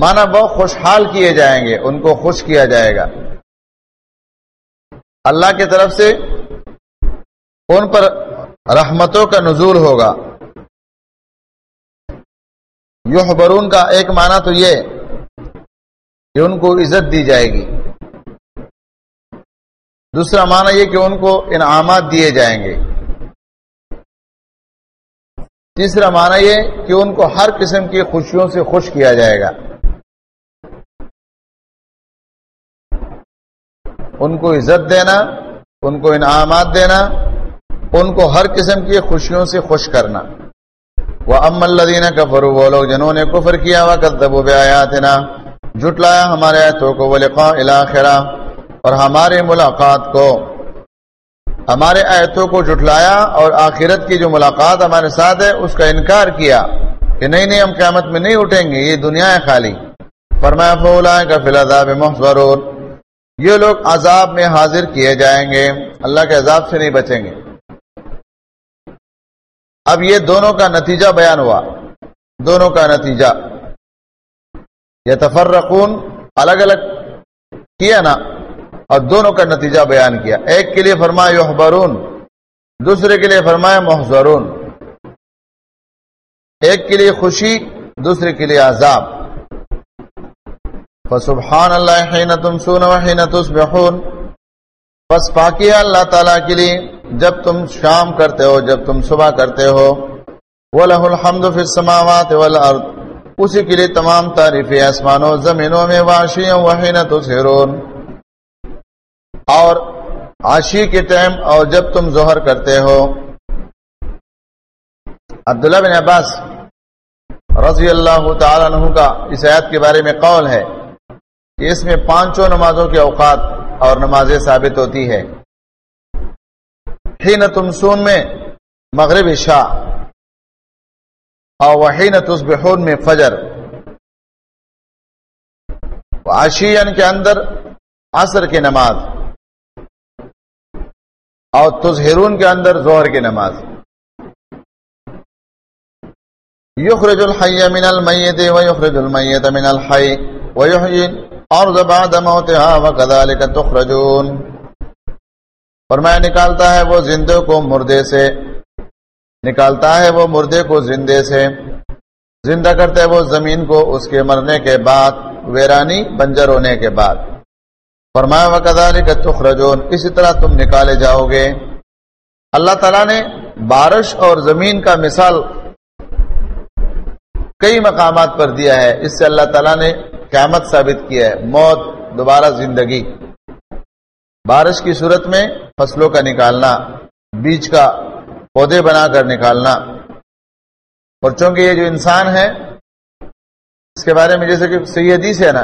مانا وہ خوشحال کیے جائیں گے، ان کو خوش کیا جائے گا۔ اللہ کی طرف سے ان پر رحمتوں کا نزول ہوگا۔ یو برون کا ایک معنی تو یہ کہ ان کو عزت دی جائے گی۔ دوسرا معنی یہ کہ ان کو انعامات دیے جائیں گے۔ تیسرا معنی یہ کہ ان کو ہر قسم کی خوشیوں سے خوش کیا جائے گا۔ ان کو عزت دینا، ان کو انعامات دینا، ان کو ہر قسم کی خوشیوں سے خوش کرنا۔ وہ ام الدین کفر وہ لوگ جنہوں نے کفر کیا ہوا کدب آیاتنا جٹلایا ہمارے آیتوں کو، ولقاء الاخرہ اور ہمارے ملاقات کو۔ ہمارے آیتوں کو جٹلایا اور آخرت کی جو ملاقات ہمارے ساتھ ہے، اس کا انکار کیا کہ نہیں نہیں ہم قیامت میں نہیں اٹھیں گے، یہ دنیا ہے خالی۔ فرمایا فولا کا فلاداب محضور یہ لوگ عذاب میں حاضر کیے جائیں گے، اللہ کے عذاب سے نہیں بچیں گے۔ اب یہ دونوں کا نتیجہ بیان ہوا۔ دونوں کا نتیجہ۔ یہ تفرقون الگ الگ کیا نا؟ اور دونوں کا نتیجہ بیان کیا۔ ایک کے لیے فرمایا یحبرون دوسرے کے لیے فرمایا محضرون۔ ایک کے لیے خوشی، دوسرے کے لیے عذاب۔ فسبحان اللہ حین تمسون وحین تصبحون۔ بس پاکی اللہ تعالیٰ کے لیے، جب تم شام کرتے ہو، جب تم صبح کرتے ہو۔ وَلَهُ الْحَمْدُ فِي السَّمَاوَاتِ وَالْأَرْضِ۔ اسی کے لیے تمام تعریفیں آسمانوں، زمینوں میں واشیاں وحین تسہرون اور عاشی کے ٹائم، اور جب تم ظہر کرتے ہو۔ عبداللہ بن عباس رضی اللہ تعالیٰ عنہ کا اس آیت کے بارے میں قول ہے۔ کہ اس میں پانچوں نمازوں کے اوقات اور نمازیں ثابت ہوتی ہے حین تمسون میں مغرب شاہ اور وحین تصبحون میں فجر۔ عشین کے اندر عصر کی نماز اور تظہرون کے اندر زہر کی نماز۔ یخرج الحی من المیت و یخرج المیت من الحی و یحیی الارض بعد موتها وکذالک تخرجون۔ فرمایا نکالتا ہے وہ زندے کو مردے سے۔ نکالتا ہے وہ مردے کو زندے سے۔ زندہ کرتا ہے وہ زمین کو اس کے مرنے کے بعد، ویرانی بنجر ہونے کے بعد۔ فرمایا و کداری تخرجون۔ اسی طرح تم نکالے جاؤ گے۔ اللہ تعالیٰ نے بارش اور زمین کا مثال کئی مقامات پر دیا ہے۔ اس سے اللہ تعالیٰ نے قیامت ثابت کیا ہے، موت، دوبارہ زندگی۔ بارش کی صورت میں فصلوں کا نکالنا، بیج کا پودے بنا کر نکالنا۔ اور چونکہ یہ جو انسان ہے، اس کے بارے میں جیسے کہ سیدی سے ہے نا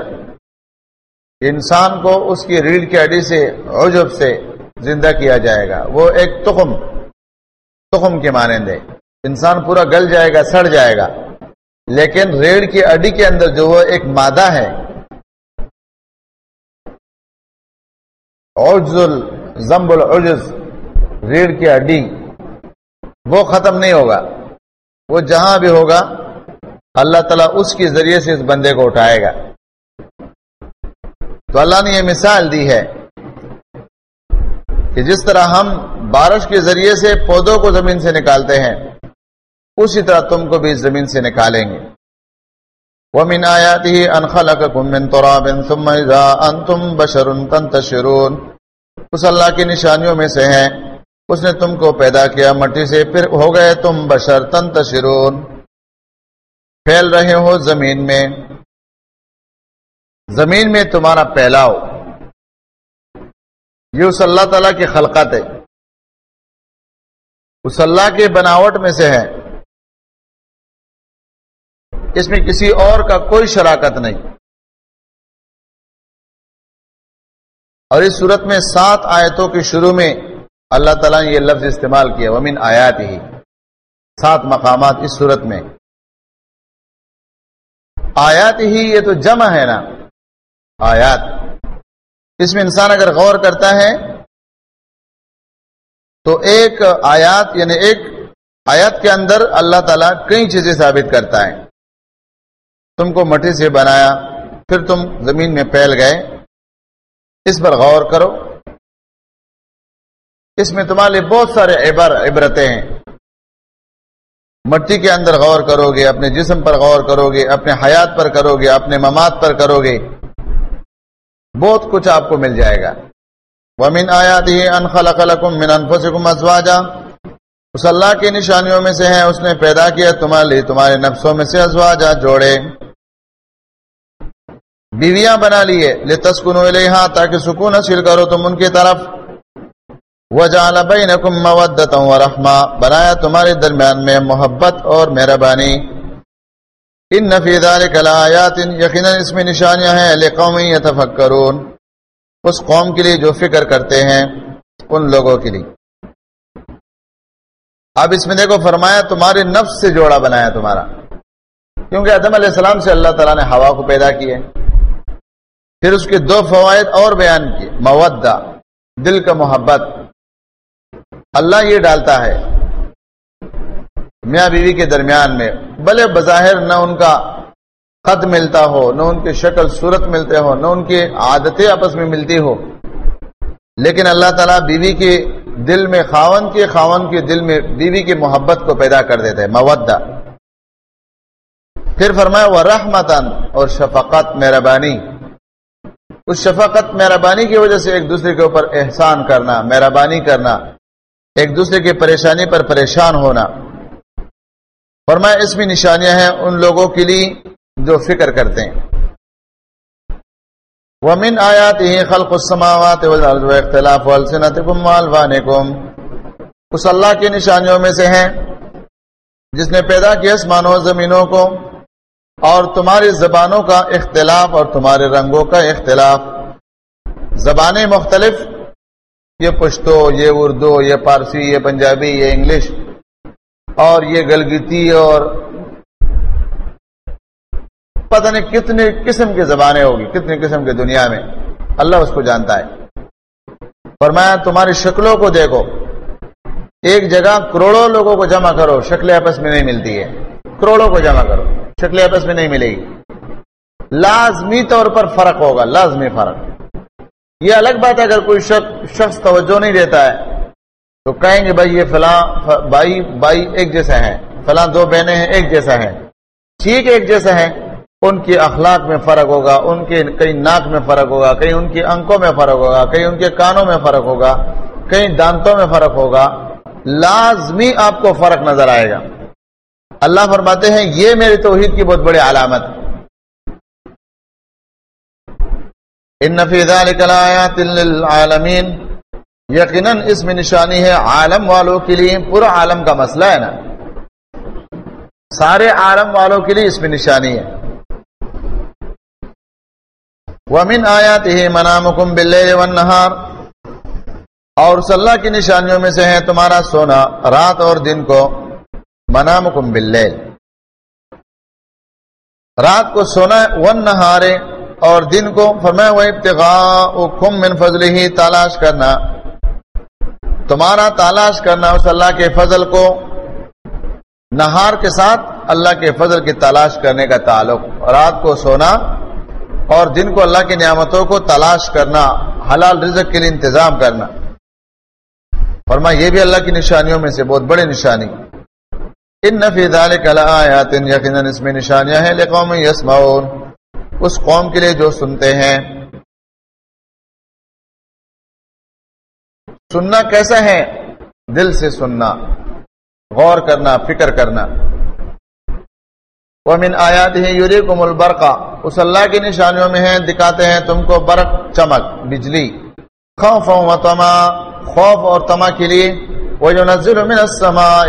انسان کو اس کی ریڑھ کی اڈی سے، عجب سے زندہ کیا جائے گا۔ وہ ایک تخم تخم کے مانند ہے۔ انسان پورا گل جائے گا، سڑ جائے گا۔ لیکن ریڑھ کی اڈی کے اندر جو وہ ایک مادہ ہے۔ زمب العجز، ریڑھ کی اڈی، وہ ختم نہیں ہوگا۔ وہ جہاں بھی ہوگا، اللہ تعالیٰ اس کے ذریعے سے اس بندے کو اٹھائے گا۔ تو اللہ نے یہ مثال دی ہے کہ جس طرح ہم بارش کے ذریعے سے پودوں کو زمین سے نکالتے ہیں اسی طرح تم کو بھی زمین سے نکالیں گے۔ وہ من آیات ہی انخلا تم بشرن تن اس اللہ کی نشانیوں میں سے ہیں۔ اس نے تم کو پیدا کیا، مٹی سے پھر ہو گئے تم بشر تنتشرون۔ پھیل رہے ہو زمین میں۔ زمین میں تمہارا پھیلاؤ۔ یہ اس اللہ تعالی کی خلقت ہے۔ اس اللہ کے بناوٹ میں سے ہے اس میں کسی اور کا کوئی شراکت نہیں۔ اور اس صورت میں سات آیتوں کے شروع میں اللہ تعالیٰ نے یہ لفظ استعمال کیا، ومن آیات ہی سات مقامات اس صورت میں۔ آیات ہی یہ تو جمع ہے نا۔ آیات۔ اس میں انسان اگر غور کرتا ہے، تو ایک آیات یعنی ایک آیات کے اندر اللہ تعالیٰ کئی چیزیں ثابت کرتا ہے۔ تم کو مٹی سے بنایا، پھر تم زمین میں پھیل گئے۔ اس پر غور کرو۔ اس میں تمہارے بہت سارے عبر عبرتیں ہیں۔ مٹی کے اندر غور کرو گے اپنے جسم پر غور کرو گے اپنے حیات پر کرو گے اپنے مماد پر کرو گے بہت کچھ آپ کو مل جائے گا۔ ومن آیات ہی من انفسکم ازواجا اس اللہ کی نشانیوں میں سے ہیں، اس نے پیدا کیا تمہارے لیے، تمہارے نفسوں میں سے ازواجا جوڑے۔ بیویاں بنا لیے لے تسکن تاکہ سکون حاصل کرو تم ان کی طرف۔ وجعل بینکم مودتا ورحمہ بنایا تمہارے درمیان میں محبت اور مہربانی۔ ان فی ذلک لآیات، یقینا اس میں نشانیاں ہیں۔ لقوم یتفکرون، اس قوم کے لیے جو فکر کرتے ہیں، ان لوگوں کے لیے۔ اب اس میں دیکھو فرمایا تمہارے نفس سے جوڑا بنایا تمہارا۔ کیونکہ آدم علیہ السلام سے اللہ تعالیٰ نے ہوا کو پیدا کیے۔ پھر اس کے دو فوائد اور بیان کیے۔ مودہ، دل کا محبت۔ اللہ یہ ڈالتا ہے میاں بیوی کے درمیان میں بلے بظاہر نہ ان کا خط ملتا ہو، نہ ان کی شکل، صورت ملتے ہو، نہ ان کی عادتیں آپس میں ملتی ہو۔ لیکن اللہ تعالیٰ بیوی کے دل میں خاون کے خاون کے دل میں بیوی کی محبت کو پیدا کر دیتے ہیں، مودہ۔ پھر فرمایا وہ رحمتن اور شفقت مہربانی۔ اس شفقت مہربانی کی وجہ سے ایک دوسرے کے اوپر احسان کرنا، مہربانی کرنا، ایک دوسرے کی پریشانی پر پریشان ہونا۔ فرمایا، اس میں نشانیاں ہیں ان لوگوں کے لیے جو فکر کرتے ہیں۔ ومن آیات ہی خلق السماوات والارض و اختلاف والسنتکم والوانکم۔ اس اللہ کی نشانیوں میں سے ہیں جس نے پیدا کیا اسمانوں زمینوں کو، اور تمہاری زبانوں کا اختلاف اور تمہارے رنگوں کا اختلاف۔ زبانیں مختلف، یہ پشتو، یہ اردو، یہ پارسی، یہ پنجابی، یہ انگلش، اور یہ گلگتی اور پتہ نہیں کتنے قسم کی زبانیں ہوگی، کتنے قسم کی دنیا میں۔ اللہ اس کو جانتا ہے۔ فرمایا، تمہاری شکلوں کو دیکھو۔ ایک جگہ کروڑوں لوگوں کو جمع کرو، شکلیں آپس میں نہیں ملتی ہے کروڑوں کو جمع کرو، شکلیں آپس میں نہیں ملے گی۔ لازمی طور پر فرق ہوگا، لازمی فرق۔ یہ الگ بات ہے، اگر کوئی شخص شخص توجہ نہیں دیتا ہے، تو کہیں گے، بھائی، یہ فلاں بھائی بھائی ایک جیسا ہے فلاں دو بہنیں ہیں، ایک جیسا ہے۔ ٹھیک ایک جیسا ہے۔ ان کے اخلاق میں فرق ہوگا، ان کے کئی ناک میں فرق ہوگا کہیں ان کی انکوں میں فرق ہوگا کہیں ان کے کانوں میں فرق ہوگا کہیں دانتوں میں فرق ہوگا، لازمی آپ کو فرق نظر آئے گا۔ اللہ فرماتے ہیں، یہ میری توحید کی بہت بڑی علامت۔ ان للعالمین۔ اس میں نشانی ہے عالم والوں کے لیے، پورا عالم کا مسئلہ ہے نا۔ سارے عالم والوں کے لیے اس میں نشانی ہے۔ ومن آیاته منامکم باللیل والنہار۔ اور اس اللہ کی نشانیوں میں سے ہے تمہارا سونا، رات اور دن کو منامکم باللیل۔ رات کو سونا ون نہارے اور دن کو، فرمایا، وہ ابتغاء من فضل ہی تلاش کرنا۔ تمہارا تلاش کرنا اس اللہ کے فضل کو، نہار کے ساتھ اللہ کے فضل کی تلاش کرنے کا تعلق۔ رات کو سونا اور دن کو اللہ کی نعمتوں کو تلاش کرنا، حلال رزق کے لیے انتظام کرنا۔ فرما یہ بھی اللہ کی نشانیوں میں سے بہت بڑی نشانی۔ ان نفی ذالک اس میں نشانیاں ہیں، لقوم یسمعون۔ اس قوم کے لیے جو سنتے ہیں۔ سننا کیسا ہے؟ دل سے سننا، غور کرنا، فکر کرنا۔ وہ من آیات ہی یوری کو اس اللہ کی نشانیوں میں ہیں، دکھاتے ہیں تم کو برق، چمک، بجلی۔ خوف و تما خوف اور تما کے لیے۔ وہ جو نزل من السماء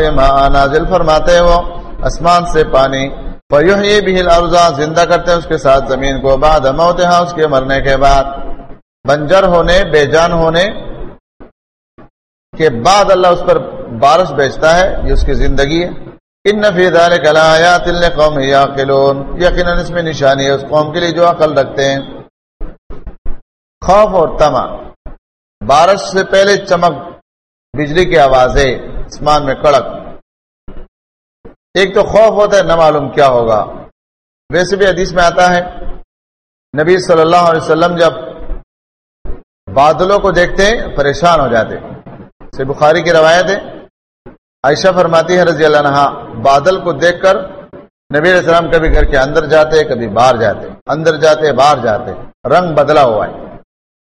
نازل فرماتے وہ اسمان سے پانی۔ فیحیی به الارض زندہ کرتے ہیں اس کے ساتھ زمین کو۔ بعد موتها، اس کے مرنے کے بعد۔ بنجر ہونے، بے جان ہونے کے بعد اللہ اس پر بارش بیچتا ہے، یہ اس کی زندگی ہے۔ ان فی ذلک لآیات لقوم یعقلون یقینا اس میں نشانی ہے اس قوم کے لیے جو عقل رکھتے ہیں. خوف اور تما بارش سے پہلے چمک بجلی کی آوازیں اسمان میں کڑک. ایک تو خوف ہوتا ہے، نہ معلوم کیا ہوگا. ویسے بھی حدیث میں آتا ہے، نبی صلی اللہ علیہ وسلم جب بادلوں کو دیکھتے پریشان ہو جاتے سے بخاری کی روایت ہے عائشہ فرماتی ہے رضی اللہ عنہ، بادل کو دیکھ کر نبی علیہ السلام کبھی گھر کے اندر جاتے، کبھی باہر جاتے، اندر جاتے، باہر جاتے، رنگ بدلا ہوا ہے۔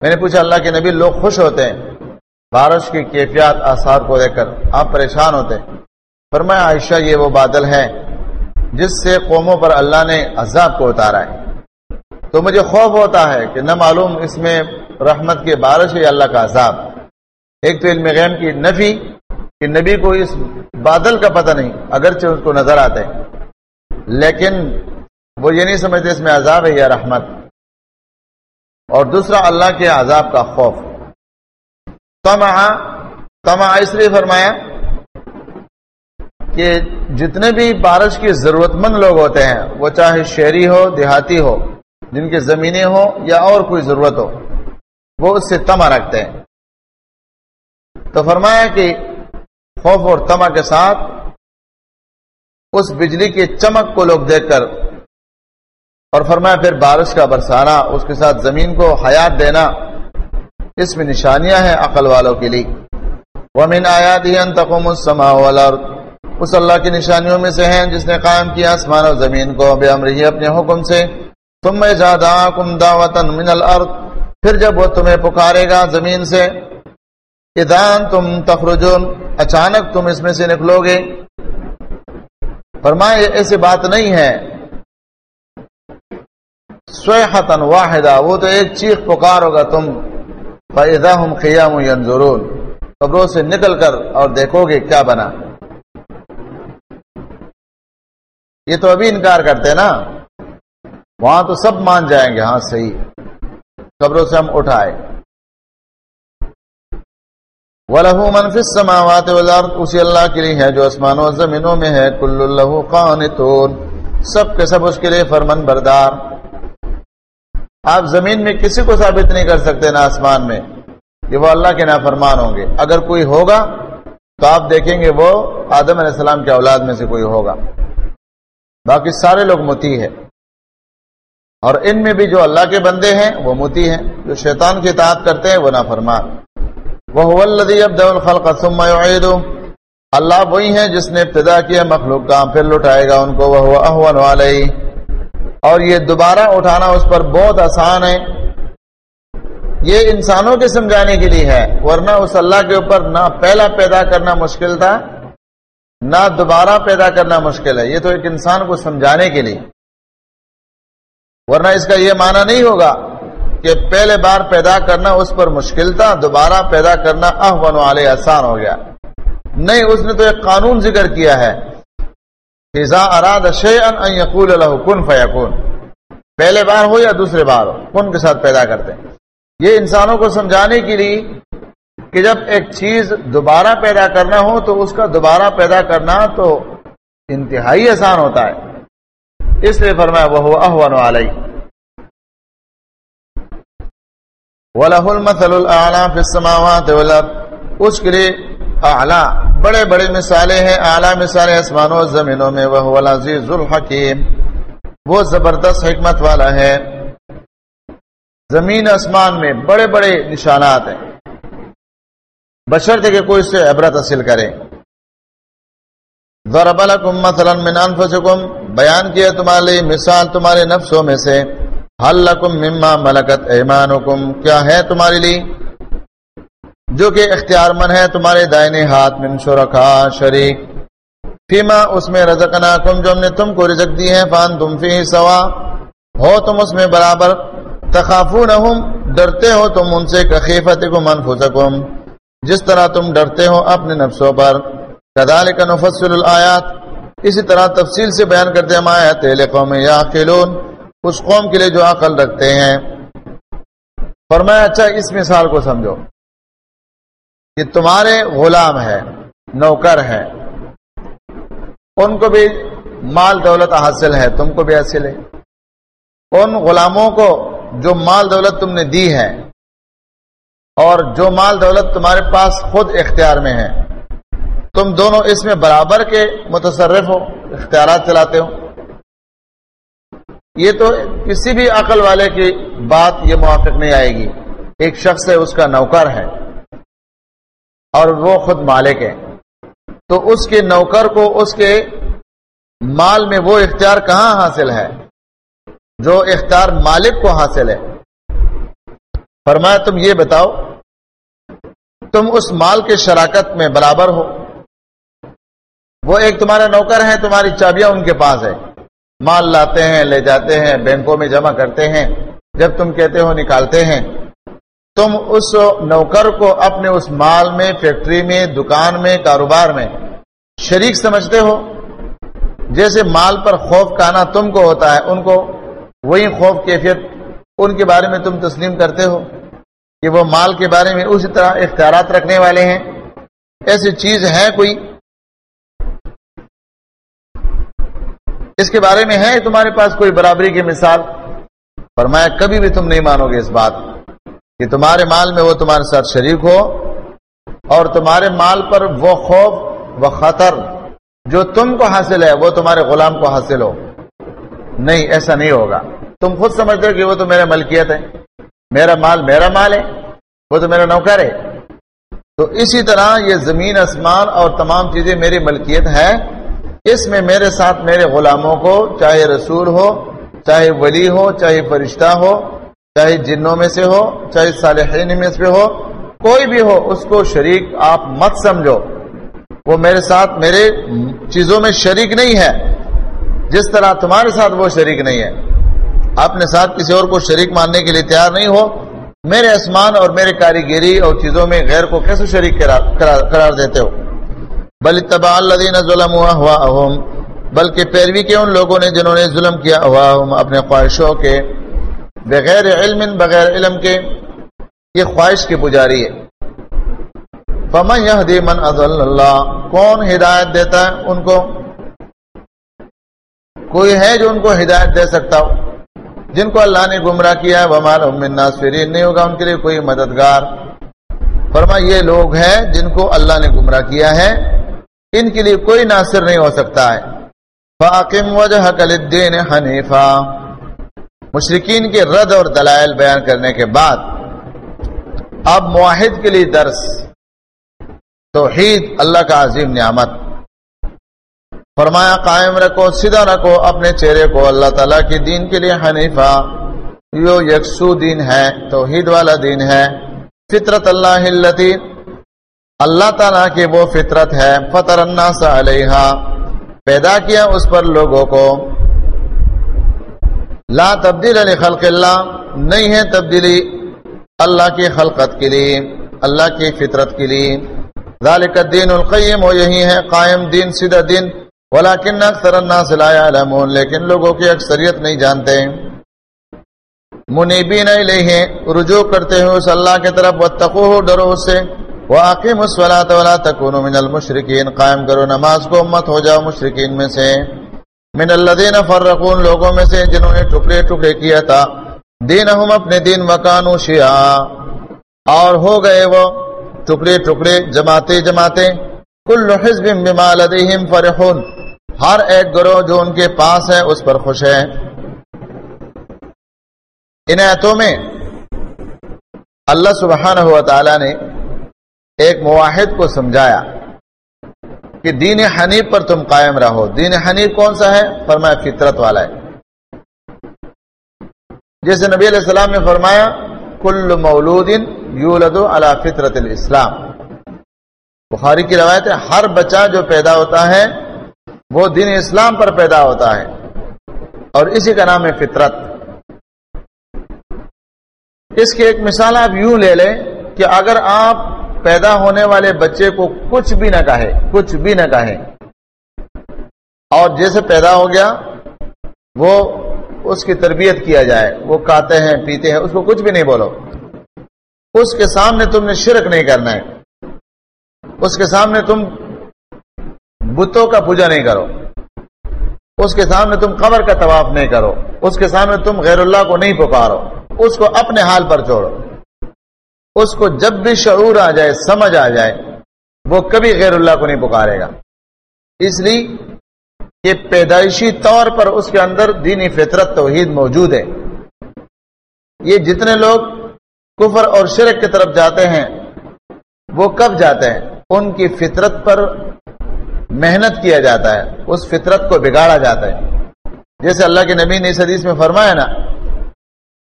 میں نے پوچھا، اللہ کے نبی لوگ خوش ہوتے ہیں؟ بارش کی کیفیات آثار کو دیکھ کر آپ پریشان ہوتے فرمایا، عائشہ، یہ وہ بادل ہے جس سے قوموں پر اللہ نے عذاب کو اتارا ہے۔ تو مجھے خوف ہوتا ہے کہ نہ معلوم اس میں رحمت کی بارش ہے اللہ کا عذاب۔ ایک تو علم غیم کی نفی کہ نبی کو اس بادل کا پتہ نہیں، اگرچہ اس کو نظر آتے لیکن وہ یہ نہیں سمجھتے اس میں عذاب ہے یا رحمت۔ اور دوسرا، اللہ کے عذاب کا خوف۔ تما تما اس لیے فرمایا کہ جتنے بھی بارش کی ضرورت مند لوگ ہوتے ہیں، وہ چاہے شہری ہو، دیہاتی ہو، جن کے زمینیں ہو یا اور کوئی ضرورت ہو، وہ اس سے تما رکھتے ہیں۔ تو فرمایا کہ خوف اور تما کے ساتھ اس بجلی کی چمک کو لوگ دیکھ کر اور فرمایا پھر بارش کا برسانا، اس کے ساتھ زمین کو حیات دینا اس میں نشانیاں ہیں عقل والوں کے لیے۔ ومن آیات تقوم السماء والارض اس اللہ کی نشانیوں میں سے ہیں جس نے قائم کیا آسمان اور زمین کو بے امرہی اپنے حکم سے۔ تم میں جاداکم دعوتا من الارض پھر جب وہ تمہیں پکارے گا زمین سے ادان تم تخرجون، اچانک تم اس میں سے نکلو گے فرمائے ایسی بات نہیں ہے۔ سوحتن واحدہ، وہ تو ایک چیخ پکار ہوگا تم۔ فَإِذَا هُمْ خِيَامُ يَنظُرُونَ۔ قبروں سے نکل کر اور دیکھو گے کیا بنا۔ یہ تو ابھی انکار کرتے نا۔ وہاں تو سب مان جائیں گے ہاں صحیح۔ قبروں سے ہم اٹھائے۔ وَلَهُ مَنْ فِي السَّمَاوَاتِ وَالْأَرْضِ، اسی اللہ کے لیے ہے جو اسمانوں و زمینوں میں ہے، کل اللہ قانتون۔ سب کے سب اس کے لیے فرمن بردار آپ زمین میں کسی کو ثابت نہیں کر سکتے، نہ آسمان میں۔ کہ وہ اللہ کے نافرمان ہوں گے۔ اگر کوئی ہوگا، تو آپ دیکھیں گے وہ آدم علیہ السلام کے اولاد میں سے کوئی ہوگا۔ باقی سارے لوگ متی ہے اور ان میں بھی جو اللہ کے بندے ہیں، وہ متی ہیں۔ جو شیطان کی اطاعت کرتے ہیں، وہ نافرمان۔ وہ ثم يعيده اللہ وہی ہے جس نے ابتدا کیا، مخلوق کا پھر لٹائے گا ان کو وہ احون علیہ۔ اور یہ دوبارہ اٹھانا اس پر بہت آسان ہے۔ یہ انسانوں کے سمجھانے کے لیے ہے، ورنہ اس اللہ کے اوپر نہ پہلا پیدا کرنا مشکل تھا، نہ دوبارہ پیدا کرنا مشکل ہے۔ یہ تو ایک انسان کو سمجھانے کے لیے۔ ورنہ اس کا یہ معنی نہیں ہوگا۔ کہ پہلے بار پیدا کرنا اس پر مشکل تھا، دوبارہ پیدا کرنا احون والے آسان ہو گیا۔ نہیں، اس نے تو ایک قانون ذکر کیا ہے۔ اراد یقول کن فیکون۔ پہلے بار ہو یا دوسرے بار ہو، کن کے ساتھ پیدا کرتے ہیں۔ یہ انسانوں کو سمجھانے کے لیے کہ جب ایک چیز دوبارہ پیدا کرنا ہو تو اس کا دوبارہ پیدا کرنا تو انتہائی آسان ہوتا ہے۔ اس لیے فرمایا وہ احون علیہ وَلَهُ الْمَثَلُ الْأَعْلَى فِي السَّمَاوَاتِ وَالْأَرْضِ۔ اس کے لیے اعلیٰ بڑے بڑے مثالیں ہیں، اعلیٰ مثالیں آسمانوں زمینوں میں وہ العزیز الحکیم وہ زبردست حکمت والا ہے۔ زمین آسمان میں بڑے بڑے نشانات ہیں۔ بشرط کہ کوئی اس سے عبرت حاصل کرے۔ ضرب لکم مثلا من انفسکم، بیان کیا تمہارے مثال تمہارے نفسوں میں سے۔ حل مما ملکت ایمانکم۔ کیا ہے تمہارے لیے؟ جو کہ اختیار من ہے، تمہارے دائنے ہاتھ من شرکا شریک۔ فیما اس میں رزقنا کم جو ہم نے تم کو رزق دی ہے، فان تم فی سوا۔ ہو تم اس میں برابر۔ تخافونہم، ڈرتے ہو تم ان سے، کخیفتکم انفسکم۔ جس طرح تم ڈرتے ہو اپنے نفسوں پر۔ کذالک نفصل الآیات۔ اسی طرح تفصیل سے بیان کرتے ہم آیات لقوم یاقلون۔ اس قوم کے لیے جو عقل رکھتے ہیں۔ فرمایا اچھا اس مثال کو سمجھو۔ کہ تمہارے غلام ہے، نوکر ہے۔ ان کو بھی مال دولت حاصل ہے، تم کو بھی حاصل ہے۔ ان غلاموں کو جو مال دولت تم نے دی ہے اور جو مال دولت تمہارے پاس خود اختیار میں ہے، تم دونوں اس میں برابر کے متصرف ہو، اختیارات چلاتے ہو۔ یہ تو کسی بھی عقل والے کی بات یہ موافق نہیں آئے گی۔ ایک شخص ہے، اس کا نوکر ہے اور وہ خود مالک ہے۔ تو اس کے نوکر کو اس کے مال میں وہ اختیار کہاں حاصل ہے؟ جو اختیار مالک کو حاصل ہے۔ فرمایا، تم یہ بتاؤ، تم اس مال کے شراکت میں برابر ہو۔ وہ ایک تمہارا نوکر ہے، تمہاری چابیاں ان کے پاس ہے۔ مال لاتے ہیں، لے جاتے ہیں، بینکوں میں جمع کرتے ہیں، جب تم کہتے ہو نکالتے ہیں۔ تم اس نوکر کو اپنے اس مال میں، فیکٹری میں، دکان میں، کاروبار میں شریک سمجھتے ہو۔ جیسے مال پر خوف کانا تم کو ہوتا ہے، ان کو وہی خوف کیفیت ان کے بارے میں تم تسلیم کرتے ہو کہ وہ مال کے بارے میں اسی طرح اختیارات رکھنے والے ہیں۔ ایسی چیز ہے کوئی؟ اس کے بارے میں ہے تمہارے پاس کوئی برابری کی مثال؟ فرمایا، کبھی بھی تم نہیں مانو گے اس بات کہ تمہارے مال میں وہ تمہارے ساتھ شریک ہو اور تمہارے مال پر وہ خوف و خطر جو تم کو حاصل ہے، وہ تمہارے غلام کو حاصل ہو۔ نہیں، ایسا نہیں ہوگا۔ تم خود سمجھتے ہو کہ وہ تو میرا ملکیت ہے میرا مال میرا مال ہے، وہ تو میرا نوکر ہے۔ تو اسی طرح یہ زمین، آسمان اور تمام چیزیں میری ملکیت ہے اس میں میرے ساتھ میرے غلاموں کو، چاہے رسول ہو، چاہے ولی ہو، چاہے فرشتہ ہو، چاہے جنوں میں سے ہو، چاہے صالحین میں سے ہو، کوئی بھی ہو، اس کو شریک آپ مت سمجھو۔ وہ میرے ساتھ میرے چیزوں میں شریک نہیں ہے۔ جس طرح تمہارے ساتھ وہ شریک نہیں ہے۔ اپنے ساتھ کسی اور کو شریک ماننے کے لیے تیار نہیں ہو۔ میرے آسمان اور میرے کاریگری اور چیزوں میں غیر کو کیسے شریک قرار دیتے ہو؟ بل تبا الدین ظلم ہوا بلکہ پیروی کے ان لوگوں نے جنہوں نے ظلم کیا ہوا اپنے خواہشوں کے بغیر علم بغیر علم کے، یہ خواہش کے پجاری ہے۔ فمن یہ من اضل اللہ کون ہدایت دیتا ہے ان کو؟ کوئی ہے جو ان کو ہدایت دے سکتا ہو، جن کو اللہ نے گمراہ کیا ہے۔ بمال ناصرین نہیں ہوگا ان کے لیے کوئی مددگار۔ فرما یہ لوگ ہیں جن کو اللہ نے گمراہ کیا ہے۔ ان کے لیے کوئی ناصر نہیں ہو سکتا ہے۔ فاقم وجہ الدین حنیفہ مشرقین کے رد اور دلائل بیان کرنے کے بعد اب معاہد کے لیے درس۔ توحید، اللہ کا عظیم نعمت۔ فرمایا، قائم رکھو، سیدھا رکھو، اپنے چہرے کو اللہ تعالیٰ کے دین کے لیے حنیفہ یو یکسو دین ہے، توحید والا دین ہے۔ فطرت اللہ اللہ تعالیٰ کی وہ فطرت ہے، فطر الناس علیہ پیدا کیا اس پر لوگوں کو۔ لا تبدیل علی خلق اللہ، نہیں ہے تبدیلی اللہ کی خلقت کے لیے، اللہ کی فطرت کے لیے۔ ذالک الدین القیم، وہ یہی ہے، قائم دین، سیدھا دین۔ ولیکن اکثر الناس لا يعلمون لیکن لوگوں کی اکثریت نہیں جانتے۔ منیبین الیہ رجوع کرتے ہیں اس اللہ کے طرف واتقوہ، ڈرو اس سے۔ واقم الصلاة ولا تكونوا من المشركين قائم کرو نماز کو امت ہو جاؤ مشرکین میں سے۔ من الذين فرقون، لوگوں میں سے جنہوں نے ٹکڑے ٹکڑے کیا تھا۔ دینہم اپنے دین وکانو شیعا اور ہو گئے وہ ٹکڑے ٹکڑے جماتے جماتے کل حزب بما لديهم فرحون۔ ہر ایک گروہ جو ان کے پاس ہے، اس پر خوش ہے۔ ان ایتوں میں اللہ سبحانہ و تعالی نے ایک معاہد کو سمجھایا کہ دین حنیف پر تم قائم رہو۔ دین حنیف کون سا ہے؟ فرمایا فطرت والا ہے۔ جیسے نبی علیہ السلام نے فرمایا، کل مولود یولد علی فطرت الاسلام۔ بخاری کی روایت ہے، ہر بچہ جو پیدا ہوتا ہے، وہ دین اسلام پر پیدا ہوتا ہے۔ اور اسی کا نام ہے فطرت۔ اس کی ایک مثال آپ یوں لے لیں کہ اگر آپ پیدا ہونے والے بچے کو کچھ بھی نہ کہے، کچھ بھی نہ کہے۔ اور جیسے پیدا ہو گیا، وہ اس کی تربیت کیا جائے، وہ کھاتے ہیں، پیتے ہیں، اس کو کچھ بھی نہیں بولو۔ اس کے سامنے تم نے شرک نہیں کرنا ہے۔ اس کے سامنے تم بتوں کا پوجا نہیں کرو۔ اس کے سامنے تم قبر کا طواف نہیں کرو۔ اس کے سامنے تم غیر اللہ کو نہیں پکارو۔ اس کو اپنے حال پر چھوڑو۔ اس کو جب بھی شعور آ جائے، سمجھ آ جائے، وہ کبھی غیر اللہ کو نہیں پکارے گا۔ اس لیے کہ پیدائشی طور پر اس کے اندر دینی فطرت توحید موجود ہے۔ یہ جتنے لوگ کفر اور شرک کی طرف جاتے ہیں، وہ کب جاتے ہیں؟ ان کی فطرت پر محنت کیا جاتا ہے، اس فطرت کو بگاڑا جاتا ہے۔ جیسے اللہ کے نبی نے اس حدیث میں فرمایا نا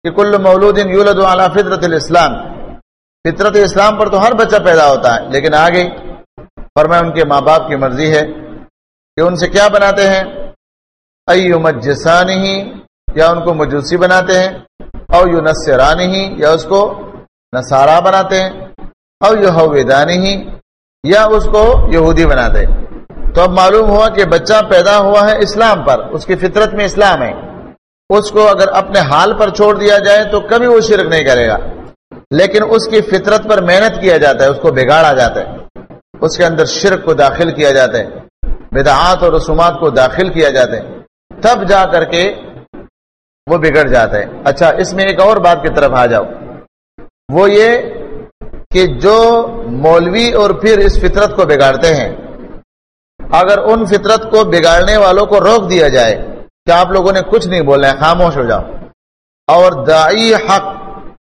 کہ کل مولود یولد علی فطرت الاسلام۔ فطرت اسلام پر تو ہر بچہ پیدا ہوتا ہے، لیکن آگے فرمایا ان کے ماں باپ کی مرضی ہے کہ ان سے کیا بناتے ہیں؟ ایو مجسانی ہی یا ان کو مجوسی بناتے ہیں، او یو نسرانی ہی یا اس کو نصارہ بناتے ہیں، او یو ہویدانی ہی یا اس کو یہودی بناتے ہیں۔ تو اب معلوم ہوا کہ بچہ پیدا ہوا ہے اسلام پر، اس کی فطرت میں اسلام ہے۔ اس کو اگر اپنے حال پر چھوڑ دیا جائے تو کبھی وہ شرک نہیں کرے گا۔ لیکن اس کی فطرت پر محنت کیا جاتا ہے، اس کو بگاڑا جاتا ہے۔ اس کے اندر شرک کو داخل کیا جاتا ہے، بدعات اور رسومات کو داخل کیا جاتا ہے۔ تب جا کر کے وہ بگڑ جاتا ہے۔ اچھا اس میں ایک اور بات کی طرف آ جاؤ۔ وہ یہ کہ جو مولوی اور پھر اس فطرت کو بگاڑتے ہیں، اگر ان فطرت کو بگاڑنے والوں کو روک دیا جائے کہ آپ لوگوں نے کچھ نہیں بولنا ہے؟ خاموش ہو جاؤ۔ اور دائی حق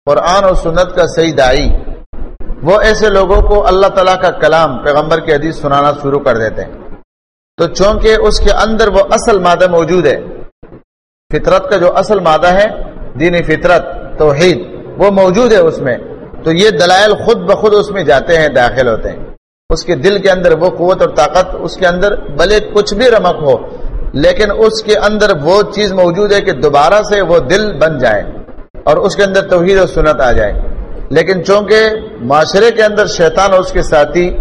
قرآن اور سنت کا صحیح دائی وہ ایسے لوگوں کو اللہ تعالیٰ کا کلام، پیغمبر کی حدیث سنانا شروع کر دیتے ہیں۔ تو چونکہ اس کے اندر وہ اصل مادہ موجود ہے، فطرت کا جو اصل مادہ ہے دینی فطرت، توحید، وہ موجود ہے اس میں۔ تو یہ دلائل خود بخود اس میں جاتے ہیں، داخل ہوتے ہیں۔ اس کے دل کے اندر وہ قوت اور طاقت، اس کے اندر بھلے کچھ بھی رمک ہو، لیکن اس کے اندر وہ چیز موجود ہے کہ دوبارہ سے وہ دل بن جائے۔ اور اس کے اندر توحید اور سنت آ جائے۔ لیکن چونکہ معاشرے کے اندر شیطان اور اس کے ساتھی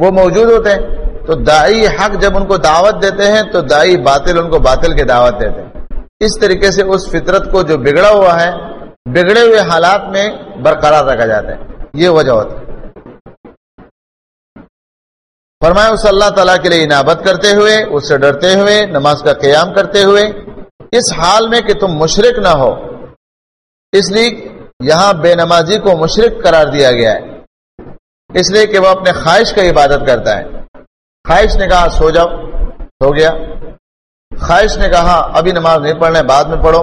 وہ موجود ہوتے ہیں، تو دائی حق جب ان کو دعوت دیتے ہیں، تو دائی باطل ان کو باطل کی دعوت دیتے ہیں۔ اس طریقے سے اس فطرت کو جو بگڑا ہوا ہے، بگڑے ہوئے حالات میں برقرار رکھا جاتا ہے۔ یہ وجہ ہوتا ہے۔ فرمایا، اس اللہ تعالیٰ کے لیے انابت کرتے ہوئے، اس سے ڈرتے ہوئے، نماز کا قیام کرتے ہوئے، اس حال میں کہ تم مشرق نہ ہو۔ اس لیے یہاں بے نمازی کو مشرق قرار دیا گیا ہے۔ اس لیے کہ وہ اپنے خواہش کا عبادت کرتا ہے۔ خواہش نے کہا، سو جاؤ۔ ہو گیا۔ خواہش نے کہا، ابھی نماز نہیں پڑھنا بعد میں پڑھو۔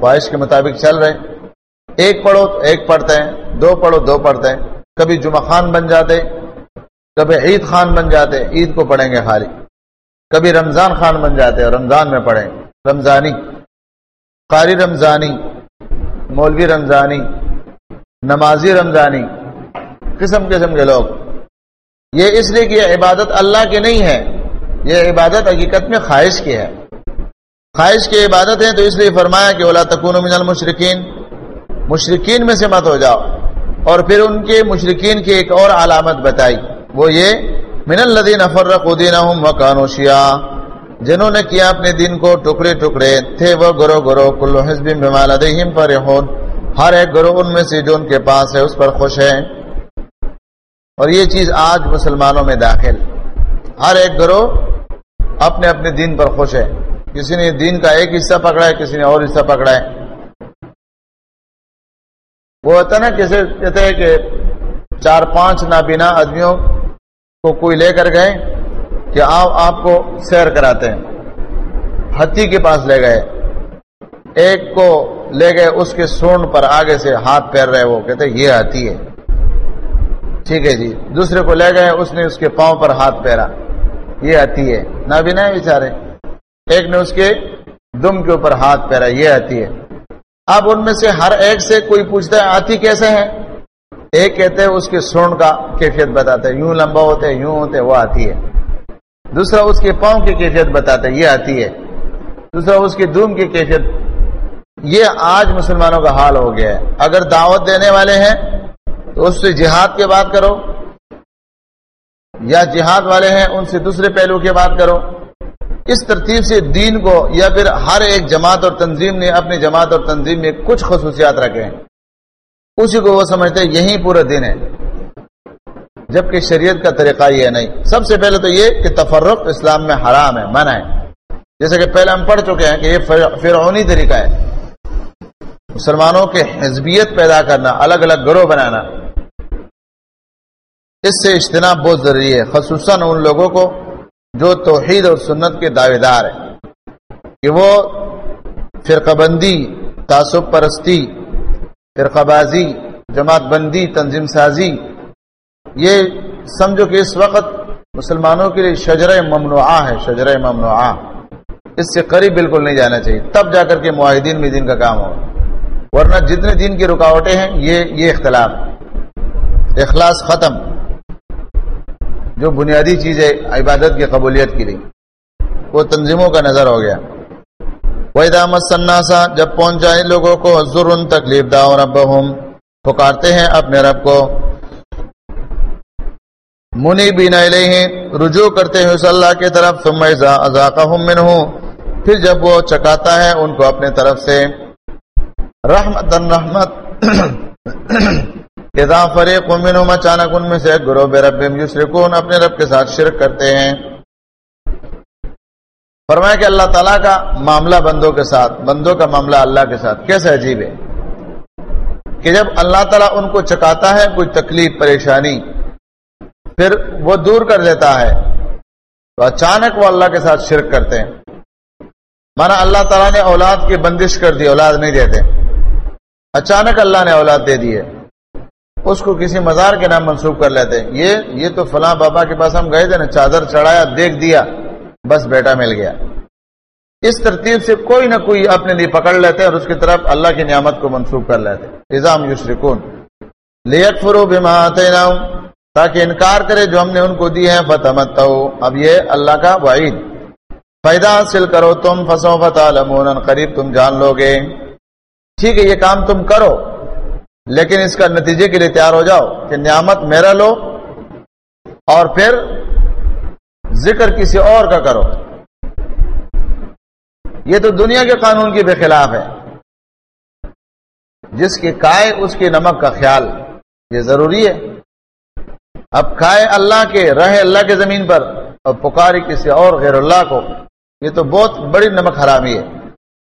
خواہش کے مطابق چل رہے۔ ایک پڑھو تو ایک پڑھتے ہیں، دو پڑھو دو پڑھتے ہیں۔ کبھی جمعہ خان بن جاتے، کبھی عید خان بن جاتے، عید کو پڑھیں گے خالی۔ کبھی رمضان خان بن جاتے اور رمضان میں پڑھیں۔ رمضانی، قاری رمضانی۔ مولوی رمضانی، نمازی رمضانی، قسم قسم کے لوگ۔ یہ اس لیے کہ یہ عبادت اللہ کی نہیں ہے، یہ عبادت حقیقت میں خواہش کی ہے۔ خواہش کی عبادت ہے تو اس لیے فرمایا کہ اولا تکون من المشرقین مشرقین میں سے مت ہو جاؤ۔ اور پھر ان کے مشرقین کی ایک اور علامت بتائی۔ وہ یہ، من الدین فرق الدین وقانوشیا جنہوں نے کیا اپنے دین کو ٹکڑے ٹکڑے تھے وہ گرو گرو کلو حزب پر ہر ایک گرو ان میں سے جو ان کے پاس ہے اس پر خوش ہے اور یہ چیز آج مسلمانوں میں داخل۔ ہر ایک گروہ اپنے اپنے دین پر خوش ہے۔ کسی نے دین کا ایک حصہ پکڑا ہے، کسی نے اور حصہ پکڑا ہے۔ وہ ہوتا نا کیسے کہتے ہیں کہ چار پانچ نابینا آدمیوں کو کوئی لے کر گئے۔ کہ آپ آپ کو سیر کراتے ہیں۔ ہتھی کے پاس لے گئے۔ ایک کو لے گئے، اس کے سون پر آگے سے ہاتھ پیر رہے وہ، کہتے یہ ہتھی ہے۔ ٹھیک ہے جی۔ دوسرے کو لے گئے، اس نے اس کے پاؤں پر ہاتھ پھیرا۔ یہ آتی ہے۔ نہ بھی نہیں بیچارے۔ ایک نے اس کے دم کے اوپر ہاتھ پھیرا، یہ آتی ہے۔ اب ان میں سے ہر ایک سے کوئی پوچھتا ہے آتی کیسے ہے ایک کہتے ہیں، اس کے سون کا کیفیت بتاتے ہیں۔ یوں لمبا ہوتے یوں ہوتے وہ آتی ہے۔ دوسرا اس کے پاؤں کی کیفیت بتاتے یہ آتی ہے۔ دوسرا اس کے دم کی کیفیت۔ یہ آج مسلمانوں کا حال ہو گیا ہے۔ اگر دعوت دینے والے ہیں، تو اس سے جہاد کے بات کرو۔ یا جہاد والے ہیں، ان سے دوسرے پہلو کی بات کرو۔ اس ترتیب سے دین کو، یا پھر ہر ایک جماعت اور تنظیم نے اپنی جماعت اور تنظیم میں کچھ خصوصیات رکھے ہیں۔ اسی کو وہ سمجھتے ہیں، یہی پورا دن ہے۔ جبکہ شریعت کا طریقہ یہ نہیں۔ سب سے پہلے تو یہ کہ تفرق اسلام میں حرام ہے، منع ہے۔ جیسے کہ پہلے ہم پڑھ چکے ہیں کہ یہ فرعونی طریقہ ہے۔ مسلمانوں کے حزبیت پیدا کرنا الگ الگ گروہ بنانا۔ اس سے اجتناب بہت ضروری ہے، خصوصاً ان لوگوں کو جو توحید اور سنت کے دعوے دار ہے کہ وہ فرقہ بندی، تعصب پرستی، فرقہ بازی، جماعت بندی، تنظیم سازی یہ سمجھو کہ اس وقت مسلمانوں کے لیے شجر ممنوعہ ہے شجر ممنوعہ۔ اس سے قریب بالکل نہیں جانا چاہیے۔ تب جا کر کے معاہدین میں دین کا کام ہو ورنہ جتنے دین کی رکاوٹیں ہیں، یہ یہ اختلاف۔ اخلاص ختم۔ جو بنیادی چیز ہے، عبادت کی قبولیت کے لیے۔ وہ تنظیموں کا نظر ہو گیا۔ وہ سناسا جب پہنچ جائے لوگوں کو ضرور تکلیف دا رب پکارتے ہیں اپنے رب کو۔ منی بھی رجوع کرتے ہیں اس اللہ کی طرف پھر جب وہ چکاتا ہے، ان کو اپنے طرف سے رحمت رحمت اذا فریق منہم، اچانک ان میں سے گروہ بے رب یشرکون، اپنے رب کے ساتھ شرک کرتے ہیں۔ فرمایا کہ اللہ تعالیٰ کا معاملہ بندوں کے ساتھ، بندوں کا معاملہ اللہ کے ساتھ، کیسے عجیب ہے کہ جب اللہ تعالیٰ ان کو چکاتا ہے، کوئی تکلیف، پریشانی پھر وہ دور کر دیتا ہے۔ تو اچانک وہ اللہ کے ساتھ شرک کرتے ہیں۔ مانا اللہ تعالیٰ نے اولاد کی بندش کر دی، اولاد نہیں دیتے۔ اچانک اللہ نے اولاد دے دی ہے۔ اس کو کسی مزار کے نام منسوخ کر لیتے۔ یہ یہ تو فلاں بابا کے پاس ہم گئے تھے نا، چادر چڑھایا، دیکھ دیا، بس بیٹا مل گیا۔ اس ترتیب سے کوئی نہ کوئی اپنے لیے پکڑ لیتے اور اس کی طرف اللہ کی نعمت کو منسوخ کر لیتے۔ نظام یوشرکون لیک فرو بما تاکہ انکار کرے جو ہم نے ان کو دی ہے فتمت اب یہ اللہ کا وعید۔ فائدہ حاصل کرو تم فسو فتح قریب تم جان لو گے۔ ٹھیک ہے، یہ کام تم کرو۔ لیکن اس کا نتیجے کے لیے تیار ہو جاؤ کہ نعمت میرا لو۔ اور پھر ذکر کسی اور کا کرو۔ یہ تو دنیا کے قانون کے بے خلاف ہے۔ جس کی کائے اس کے نمک کا خیال، یہ ضروری ہے۔ اب کھائے اللہ کے، رہے اللہ کے زمین پر، اور پکاری کسی اور غیر اللہ کو۔ یہ تو بہت بڑی نمک حرامی ہے۔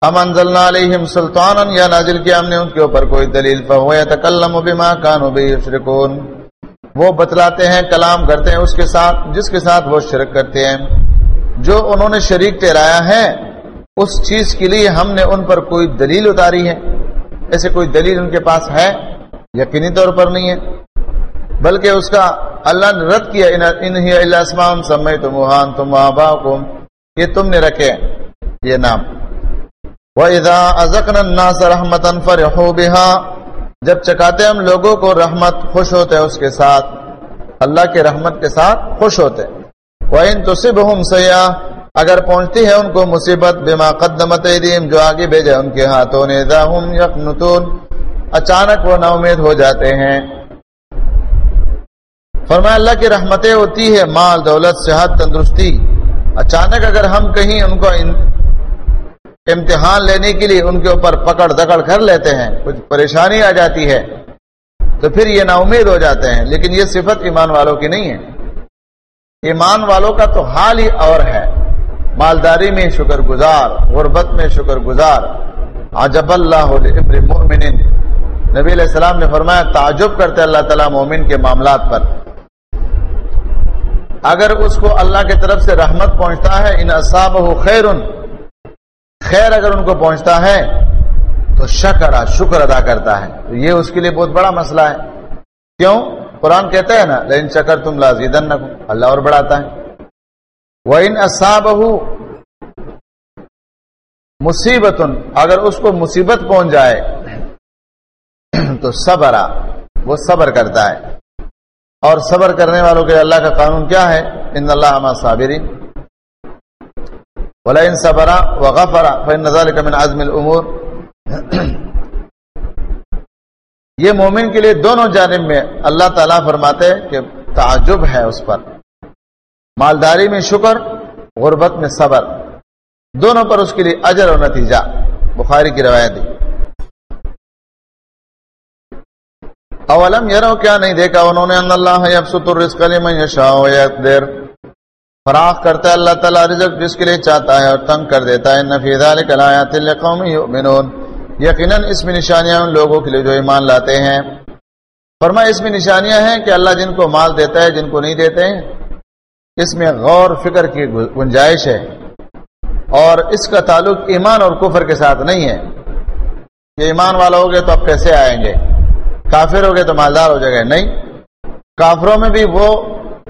ہم انزلنا علیہم سلطان یا نازل کیا ہم نے ان کے اوپر کوئی دلیل تکلم بما کانوا به یشرکون۔ وہ بتلاتے ہیں، کلام کرتے ہیں، اس کے ساتھ، جس کے ساتھ وہ شرک کرتے ہیں۔ جو انہوں نے شریک ٹہرایا ہے، اس چیز کے لیے ہم نے ان پر کوئی دلیل اتاری ہے۔ ایسے کوئی دلیل ان کے پاس ہے؟ یقینی طور پر نہیں ہے۔ بلکہ اس کا اللہ نے رد کیا انسمان سمے تم وحان تم یہ تم نے رکھے یہ نام۔ رحمت جب چکاتے ہم لوگوں کو رحمت خوش ہوتے اس کے ساتھ، اللہ کے رحمت کے ساتھ خوش ہوتے۔ وہ ان تو اگر پہنچتی ہے ان کو مصیبت، بما قدمت جو آگے بھیجے ان کے ہاتھوں نے اچانک وہ نا امید ہو جاتے ہیں۔ فرمایا، اللہ کی رحمتیں ہوتی ہے مال، دولت، صحت، تندرستی۔ اچانک اگر ہم کہیں ان کو امتحان لینے کے لیے ان کے اوپر پکڑ دکڑ کر لیتے ہیں، کچھ پریشانی آ جاتی ہے، تو پھر یہ نا امید ہو جاتے ہیں۔ لیکن یہ صفت ایمان والوں کی نہیں ہے۔ ایمان والوں کا تو حال ہی اور ہے۔ مالداری میں شکر گزار، غربت میں شکر گزار۔ عجب اللہ نبی علیہ السلام نے فرمایا، تعجب کرتے اللہ تعالیٰ مومن کے معاملات پر۔ اگر اس کو اللہ کی طرف سے رحمت پہنچتا ہے، ان اصاب خیر خیر اگر ان کو پہنچتا ہے، تو شکر شکر ادا کرتا ہے۔ تو یہ اس کے لیے بہت بڑا مسئلہ ہے۔ کیوں؟ قرآن کہتا ہے نا لیکن چکر تم لازیدن اللہ اور بڑھاتا ہے۔ وہ ان اصاب مصیبت اگر اس کو مصیبت پہنچ جائے، تو صبر، وہ صبر کرتا ہے۔ اور صبر کرنے والوں کے اللہ کا قانون کیا ہے؟ ان اللہ صابری ولا ان صبرا وغفرا فن نظال من عزم العمور یہ مومن کے لیے دونوں جانب میں اللہ تعالیٰ فرماتے کہ تعجب ہے اس پر۔ مالداری میں شکر، غربت میں صبر۔ دونوں پر اس کے لیے اجر اور نتیجہ۔ بخاری کی روایت دی اولم یرو کیا نہیں دیکھا انہوں نے ان اللہ یبسط الرزق لمن یشاء و یقدر۔ فراخ کرتا ہے اللہ تعالی رزق جس کے لیے چاہتا ہے اور تنگ کر دیتا ہے۔ ان فی ذلک الایات لقوم یؤمنون۔ یقینا اس میں نشانیاں ان لوگوں کے لیے جو ایمان لاتے ہیں۔ فرمایا، اس میں نشانیاں ہیں کہ اللہ جن کو مال دیتا ہے، جن کو نہیں دیتے ہیں، اس میں غور فکر کی گنجائش ہے۔ اور اس کا تعلق ایمان اور کفر کے ساتھ نہیں ہے۔ کہ ایمان والا ہوگے تو اب پیسے آئیں گے؟ کافر ہوگے تو مالدار ہو جائے گا۔ نہیں۔ کافروں میں بھی وہ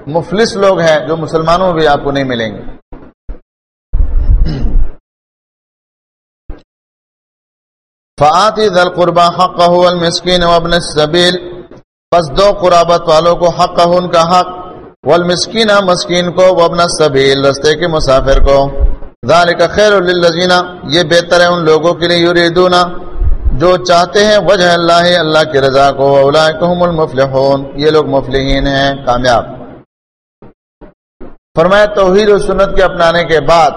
مفلس لوگ ہیں جو مسلمانوں میں بھی آپ کو نہیں ملیں گے۔ فعتی دل قربا حق المسکین وابن السبیل۔ پس دو قرابت والوں کو حق ان کا حق۔ والمسکین مسکین کو وابن السبیل، رستے کے مسافر کو۔ ذالک خیر للذین، یہ بہتر ہے ان لوگوں کے لیے یریدون جو چاہتے ہیں وجہ اللہ اللہ کی رضا کو اولئکہم المفلحون۔ یہ لوگ مفلحین ہیں، کامیاب۔ فرمایا، توحید و سنت کے اپنانے کے بعد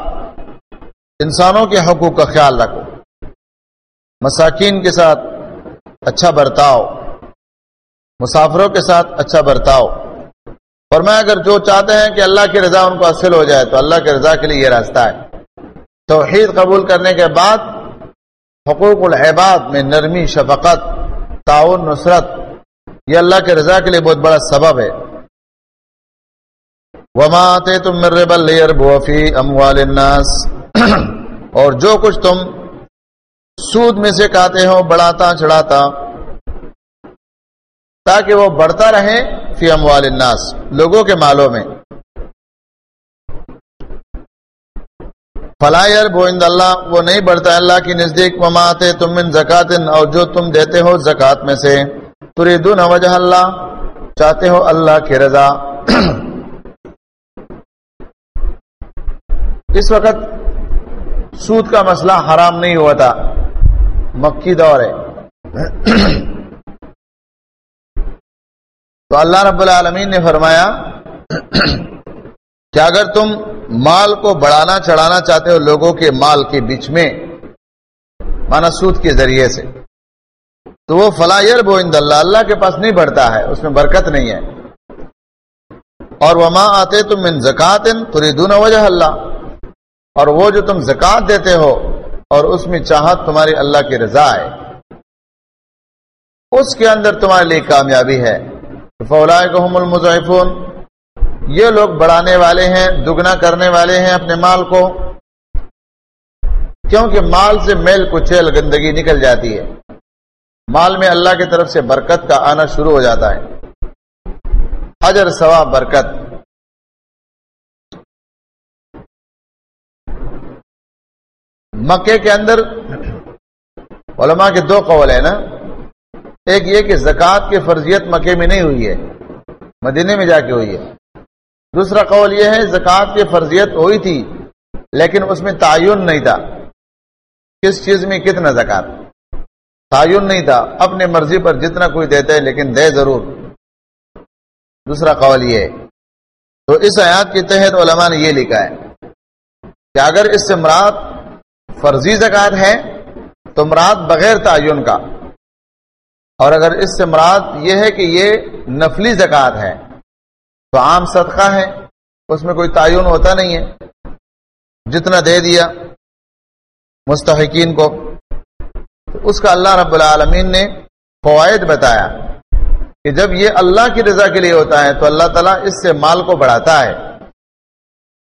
انسانوں کے حقوق کا خیال رکھو۔ مساکین کے ساتھ اچھا برتاؤ۔ مسافروں کے ساتھ اچھا برتاؤ۔ فرمایا، اگر جو چاہتے ہیں کہ اللہ کی رضا ان کو حاصل ہو جائے، تو اللہ کی رضا کے لیے یہ راستہ ہے۔ توحید قبول کرنے کے بعد حقوق العباد میں نرمی، شفقت، تعاون، نصرت، یہ اللہ کے رضا کے لیے بہت بڑا سبب ہے۔ وما تم بوفی اموال الناس اور جو کچھ تم سود میں سے کہتے ہو، بڑھاتا، چڑھاتا، تاکہ وہ بڑھتا رہے فی اموال الناس، لوگوں کے مالوں میں۔ فلائر بوئند اللہ، وہ نہیں بڑھتا اللہ کی نزدیک مماتے تم من زکات اور جو تم دیتے ہو زکات میں سے۔ تریدون وجہ اللہ، چاہتے ہو اللہ کی رضا۔ اس وقت سود کا مسئلہ حرام نہیں ہوا تھا۔ مکی دور ہے۔ تو اللہ رب العالمین نے فرمایا کہ اگر تم مال کو بڑھانا چڑھانا چاہتے ہو لوگوں کے مال کے بیچ میں، مانا سود کے ذریعے سے، تو وہ فلایر بوئند اللہ اللہ کے پاس نہیں بڑھتا ہے، اس میں برکت نہیں ہے۔ اور وہ ماں آتے تم ان زکات تریدون وجہ اللہ اور وہ جو تم زکات دیتے ہو، اور اس میں چاہت تمہاری اللہ کی رضا ہے۔ اس کے اندر تمہارے لیے کامیابی ہے۔ فولائے کو المضعفون۔ یہ لوگ بڑھانے والے ہیں، دگنا کرنے والے ہیں اپنے مال کو۔ کیونکہ مال سے میل کچیل گندگی نکل جاتی ہے۔ مال میں اللہ کی طرف سے برکت کا آنا شروع ہو جاتا ہے۔ اجر، ثواب، برکت۔ مکے کے اندر علماء کے دو قول ہیں نا۔ ایک یہ کہ زکوٰۃ کی فرضیت مکے میں نہیں ہوئی ہے، مدینے میں جا کے ہوئی ہے۔ دوسرا قول یہ ہے، زکوٰۃ کی فرضیت ہوئی تھی، لیکن اس میں تعین نہیں تھا۔ کس چیز میں کتنا زکوٰۃ؟ تعین نہیں تھا۔ اپنے مرضی پر جتنا کوئی دیتا ہے، لیکن دے ضرور۔ دوسرا قول یہ ہے۔ تو اس آیات کے تحت علماء نے یہ لکھا ہے کہ اگر اس سے مراد فرضی زکات ہے، تو مراد بغیر تعین کا۔ اور اگر اس سے مراد یہ ہے کہ یہ نفلی زکات ہے تو عام صدقہ ہے، اس میں کوئی تعین ہوتا نہیں ہے۔ جتنا دے دیا مستحقین کو، تو اس کا اللہ رب العالمین نے فوائد بتایا کہ جب یہ اللہ کی رضا کے لیے ہوتا ہے، تو اللہ تعالیٰ اس سے مال کو بڑھاتا ہے۔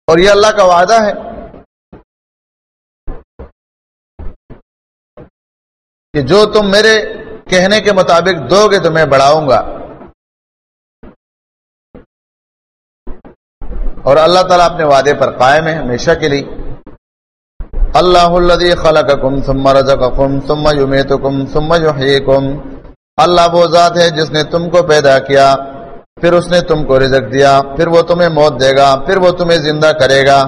اور یہ اللہ کا وعدہ ہے۔ کہ جو تم میرے کہنے کے مطابق دو گے تو میں بڑھاؤں گا۔ اور اللہ تعالیٰ اپنے وعدے پر قائم ہے ہمیشہ کے لیے۔ اللہ الدی خلق کم سم رزم سم یومیت کم کم اللہ وہ ذات ہے جس نے تم کو پیدا کیا، پھر اس نے تم کو رزق دیا، پھر وہ تمہیں موت دے گا، پھر وہ تمہیں زندہ کرے گا۔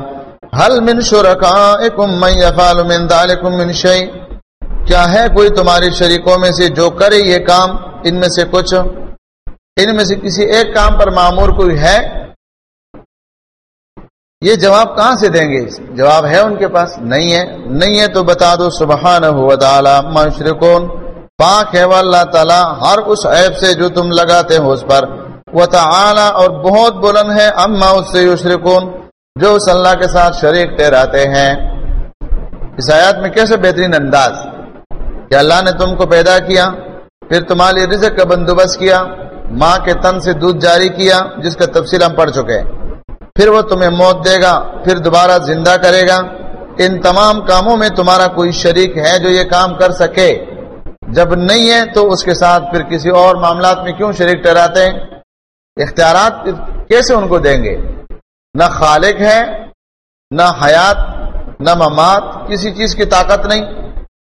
حل من شرکا من یفعل من ذالکم من کیا ہے کوئی تمہاری شریکوں میں سے جو کرے یہ کام؟ ان میں سے کچھ۔ ان میں سے کسی ایک کام پر معمور کوئی ہے؟ یہ جواب کہاں سے دیں گے؟ جواب ہے ان کے پاس؟ نہیں ہے۔ نہیں ہے تو بتا دو سبحان ہو مشرقون پاک ہے اللہ تعالیٰ ہر اس عیب سے جو تم لگاتے ہو اس پر۔ وہ تعالی اور بہت بلند ہے، اما اس سے یشرکون۔ جو اس اللہ کے ساتھ شریک ٹہراتے ہیں۔ اس آیات میں کیسے بہترین انداز؟ کہ اللہ نے تم کو پیدا کیا، پھر تمہارے رزق کا بندوبست کیا، ماں کے تن سے دودھ جاری کیا، جس کا تفصیل ہم پڑھ چکے پھر وہ تمہیں موت دے گا، پھر دوبارہ زندہ کرے گا۔ ان تمام کاموں میں تمہارا کوئی شریک ہے جو یہ کام کر سکے۔ جب نہیں ہے تو اس کے ساتھ پھر کسی اور معاملات میں کیوں شریک ٹہراتے ہیں اختیارات کیسے ان کو دیں گے؟ نہ خالق ہے، نہ حیات، نہ ممات، کسی چیز کی طاقت نہیں۔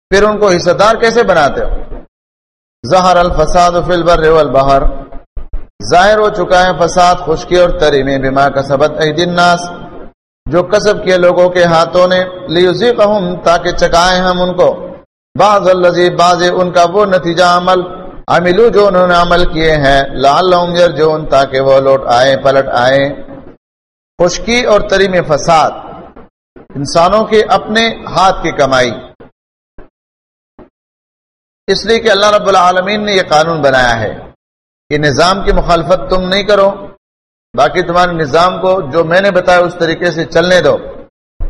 پھر ان کو حصہ دار کیسے بناتے ہو؟ زہر الفساد فی البر والبحر۔ ظاہر ہو چکا ہے فساد، خشکی اور تری میں بیما کا سبت الناس۔ جو کسب کیے لوگوں کے ہاتھوں نے لیزیقہم تاکہ چکائیں ہم ان کو۔ بعض اللذی بعض ان کا وہ نتیجہ عمل۔ عملو، جو انہوں نے عمل کیے ہیں۔ لعلہم یرجون تاکہ وہ لوٹ آئیں، پلٹ آئیں۔ خشکی اور تری میں فساد۔ انسانوں کے اپنے ہاتھ کی کمائی۔ اس لیے کہ اللہ رب العالمین نے یہ قانون بنایا ہے۔ کہ نظام کی مخالفت تم نہیں کرو۔ باقی تمہارے نظام کو جو میں نے بتایا اس طریقے سے چلنے دو۔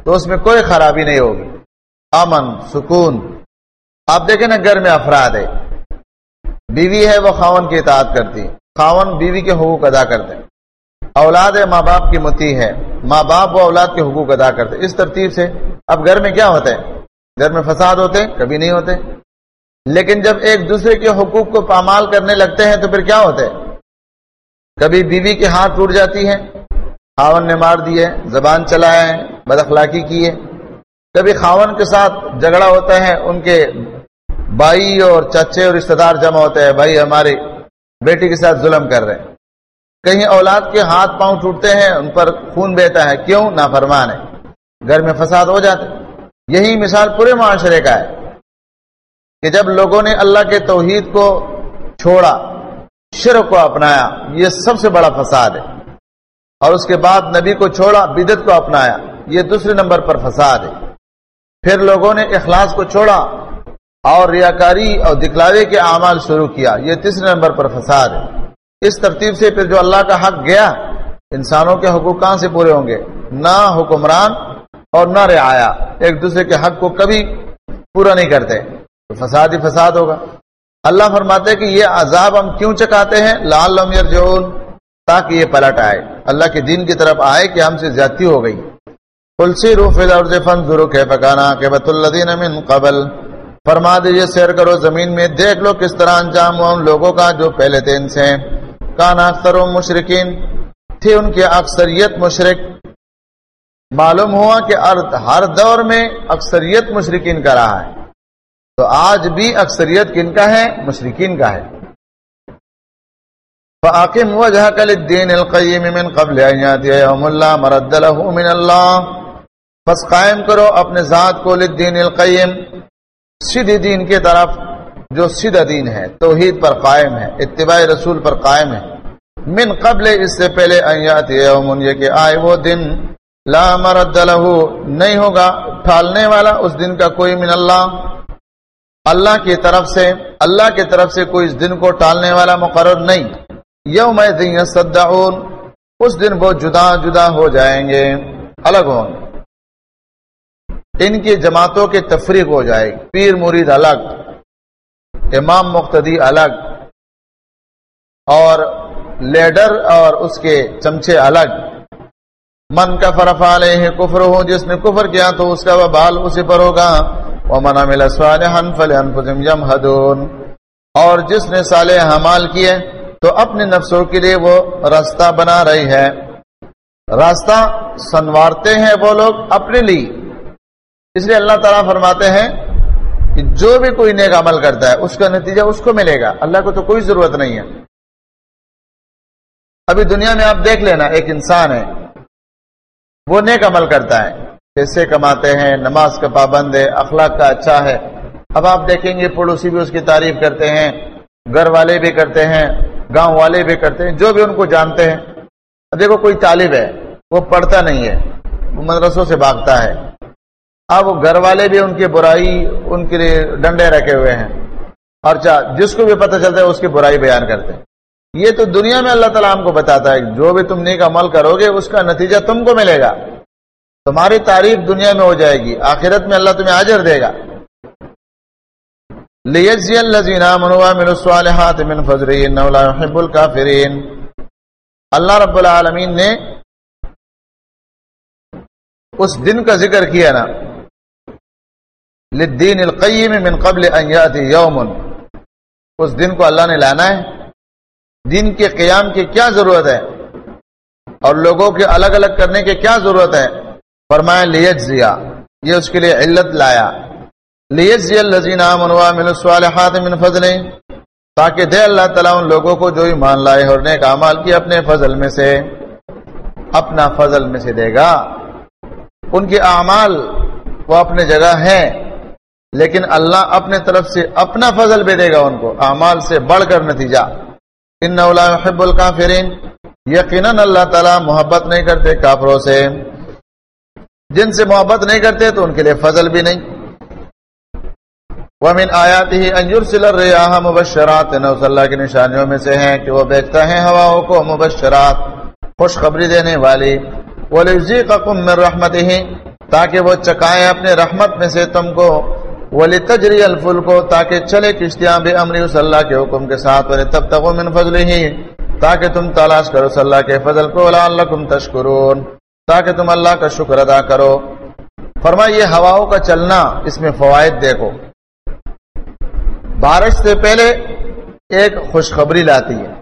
تو اس میں کوئی خرابی نہیں ہوگی۔ امن، سکون۔ آپ دیکھیں نا، گھر میں افراد ہے۔ بیوی ہے، وہ خاون کی اطاعت کرتی۔ خاون بیوی کے حقوق ادا کرتے۔ اولاد ہے، ماں باپ کی متی ہے۔ ماں باپ وہ اولاد کے حقوق ادا کرتے۔ اس ترتیب سے اب گھر میں کیا ہوتا ہے گھر میں فساد ہوتے، کبھی نہیں ہوتے۔ لیکن جب ایک دوسرے کے حقوق کو پامال کرنے لگتے ہیں تو پھر کیا ہوتا ہے کبھی بیوی کے ہاتھ ٹوٹ جاتی ہے خاون نے مار دیے، زبان چلایا ہے بد اخلاقی کی ہے کبھی خاون کے ساتھ جھگڑا ہوتا ہے، ان کے بھائی اور چچے اور رشتے دار جمع ہوتے ہیں، بھائی ہماری بیٹی کے ساتھ ظلم کر رہے ہیں۔ کہیں اولاد کے ہاتھ پاؤں ٹوٹتے ہیں، ان پر خون بہتا ہے، کیوں؟ نہ فرمان ہے۔ گھر میں فساد ہو جاتے یہی مثال پورے معاشرے کا ہے۔ کہ جب لوگوں نے اللہ کے توحید کو چھوڑا، شرک کو اپنایا، یہ سب سے بڑا فساد ہے۔ اور اس کے بعد نبی کو چھوڑا بدت کو اپنایا، یہ دوسرے نمبر پر فساد ہے۔ پھر لوگوں نے اخلاص کو چھوڑا اور ریاکاری اور دکھلاوے کے اعمال شروع کیا، یہ تیسرے نمبر پر فساد ہے۔ اس ترتیب سے پھر جو اللہ کا حق گیا، انسانوں کے حقوق کہاں سے پورے ہوں گے؟ نہ حکمران اور نہ رعایا، ایک دوسرے کے حق کو کبھی پورا نہیں کرتے۔ فساد ہی فساد ہوگا۔ اللہ فرماتے کہ یہ عذاب ہم کیوں چکاتے ہیں؟ لال لمیر جون تاکہ یہ پلٹ آئے۔ اللہ کے دین کی طرف آئے کہ ہم سے زیادتی ہو گئی۔ کلسی روف فن ضرور کے پکانا کہ بت الدین قبل۔ فرما دیجیے سیر کرو زمین میں، دیکھ لو کس طرح انجام ہوا ان لوگوں کا جو پہلے دن سے۔ کان اختر و مشرقین تھی ان کی اکثریت مشرق معلوم ہوا کہ ہر دور میں اکثریت مشرقین کا رہا ہے۔ تو آج بھی اکثریت کن کا ہے؟ مشرقین کا ہے۔ فاقم وجہ کل الدین القیم من قبل یوم اللہ مرد له من اللہ پس قائم کرو اپنے ذات کو للدین القیم سیدھی دین کی طرف جو سیدھا دین ہے، توحید پر قائم ہے، اتباع رسول پر قائم ہے۔ من قبل اس سے پہلے یہ کہ آئے وہ دن لا مرد له نہیں ہوگا، ٹھالنے والا، اس دن کا کوئی من اللہ اللہ کی طرف سے، اللہ کی طرف سے کوئی اس دن کو ٹالنے والا مقرر نہیں۔ یوم دن صدعون اس دن وہ جدا جدا ہو جائیں گے۔ الگ ہوں۔ گے ان کی جماعتوں کے تفریق ہو جائے پیر مرید الگ، امام مقتدی الگ، اور لیڈر اور اس کے چمچے الگ۔ من کا فرفا لے کفر ہو جس نے کفر کیا تو اس کا وہ بال اسی پر ہوگا۔ وہ منا ملا سوال یم حدون اور جس نے صالح حمال کیے، تو اپنے نفسوں کے لیے وہ راستہ بنا رہی ہے۔ راستہ سنوارتے ہیں وہ لوگ اپنے لیے۔ اس لیے اللہ تعالیٰ فرماتے ہیں کہ جو بھی کوئی نیک عمل کرتا ہے، اس کا نتیجہ اس کو ملے گا۔ اللہ کو تو کوئی ضرورت نہیں ہے۔ ابھی دنیا میں آپ دیکھ لینا، ایک انسان ہے، وہ نیک عمل کرتا ہے۔ پیسے کماتے ہیں، نماز کا پابند ہے، اخلاق کا اچھا ہے۔ اب آپ دیکھیں گے، پڑوسی بھی اس کی تعریف کرتے ہیں، گھر والے بھی کرتے ہیں، گاؤں والے بھی کرتے ہیں، جو بھی ان کو جانتے ہیں۔ دیکھو، کوئی طالب ہے، وہ پڑھتا نہیں ہے، وہ مدرسوں سے بھاگتا ہے۔ اب گھر والے بھی ان کی برائی، ان کے لیے ڈنڈے رکھے ہوئے ہیں۔ اور جس کو بھی پتہ چلتا ہے، اس کی برائی بیان کرتے ہیں۔ یہ تو دنیا میں اللہ تعالیٰ ہم کو بتاتا ہے، جو بھی تم نیک عمل کرو گے، اس کا نتیجہ تم کو ملے گا۔ تمہاری تعریف دنیا میں ہو جائے گی، آخرت میں اللہ تمہیں آجر دے گا۔ اللہ رب العالمین نے اس دن کا ذکر کیا نا۔ لدین القیم من قبل ان یاتی یوم۔ اس دن کو اللہ نے لانا ہے۔ دن کے قیام کی کیا ضرورت ہے؟ اور لوگوں کے الگ الگ کرنے کی کیا ضرورت ہے؟ فرمایا لیت زیا یہ اس کے لیے علت لایا. لیت زی الزین الصالحات من فضل تاکہ دے اللہ تعالیٰ ان لوگوں کو جو ایمان لائے اور نیک اعمال کی اپنے فضل میں سے، اپنا فضل میں سے دے گا۔ ان کے اعمال وہ اپنے جگہ ہیں، لیکن اللہ اپنے طرف سے اپنا فضل بھی دے گا ان کو۔ اعمال سے بڑھ کر نتیجہ۔ ان حب الکافرین یقیناً اللہ تعالیٰ محبت نہیں کرتے کافروں سے۔ جن سے محبت نہیں کرتے تو ان کے لیے فضل بھی نہیں۔ ومن آیات ہی انجر سلر ریاح نوس اللہ کی نشانیوں میں سے ہیں کہ وہ بیچتا ہے ہواؤں کو مبشرات، خوشخبری دینے والی۔ وَلِذِيقَكُم مِّن رَحْمَتِهِ، تاکہ وہ چکائیں اپنے رحمت میں سے تم کو۔ ولی تجری تاکہ چلے کشتیاں بے امری اس اللہ کے حکم کے ساتھ۔ ولی تب تک تاکہ تم تلاش کرو صلی اللہ کے فضل کو۔ لعلکم تشکرون۔ تاکہ تم اللہ کا شکر ادا کرو۔ فرمائی یہ ہواؤں کا چلنا اس میں فوائد دیکھو۔ بارش سے پہلے ایک خوشخبری لاتی ہے۔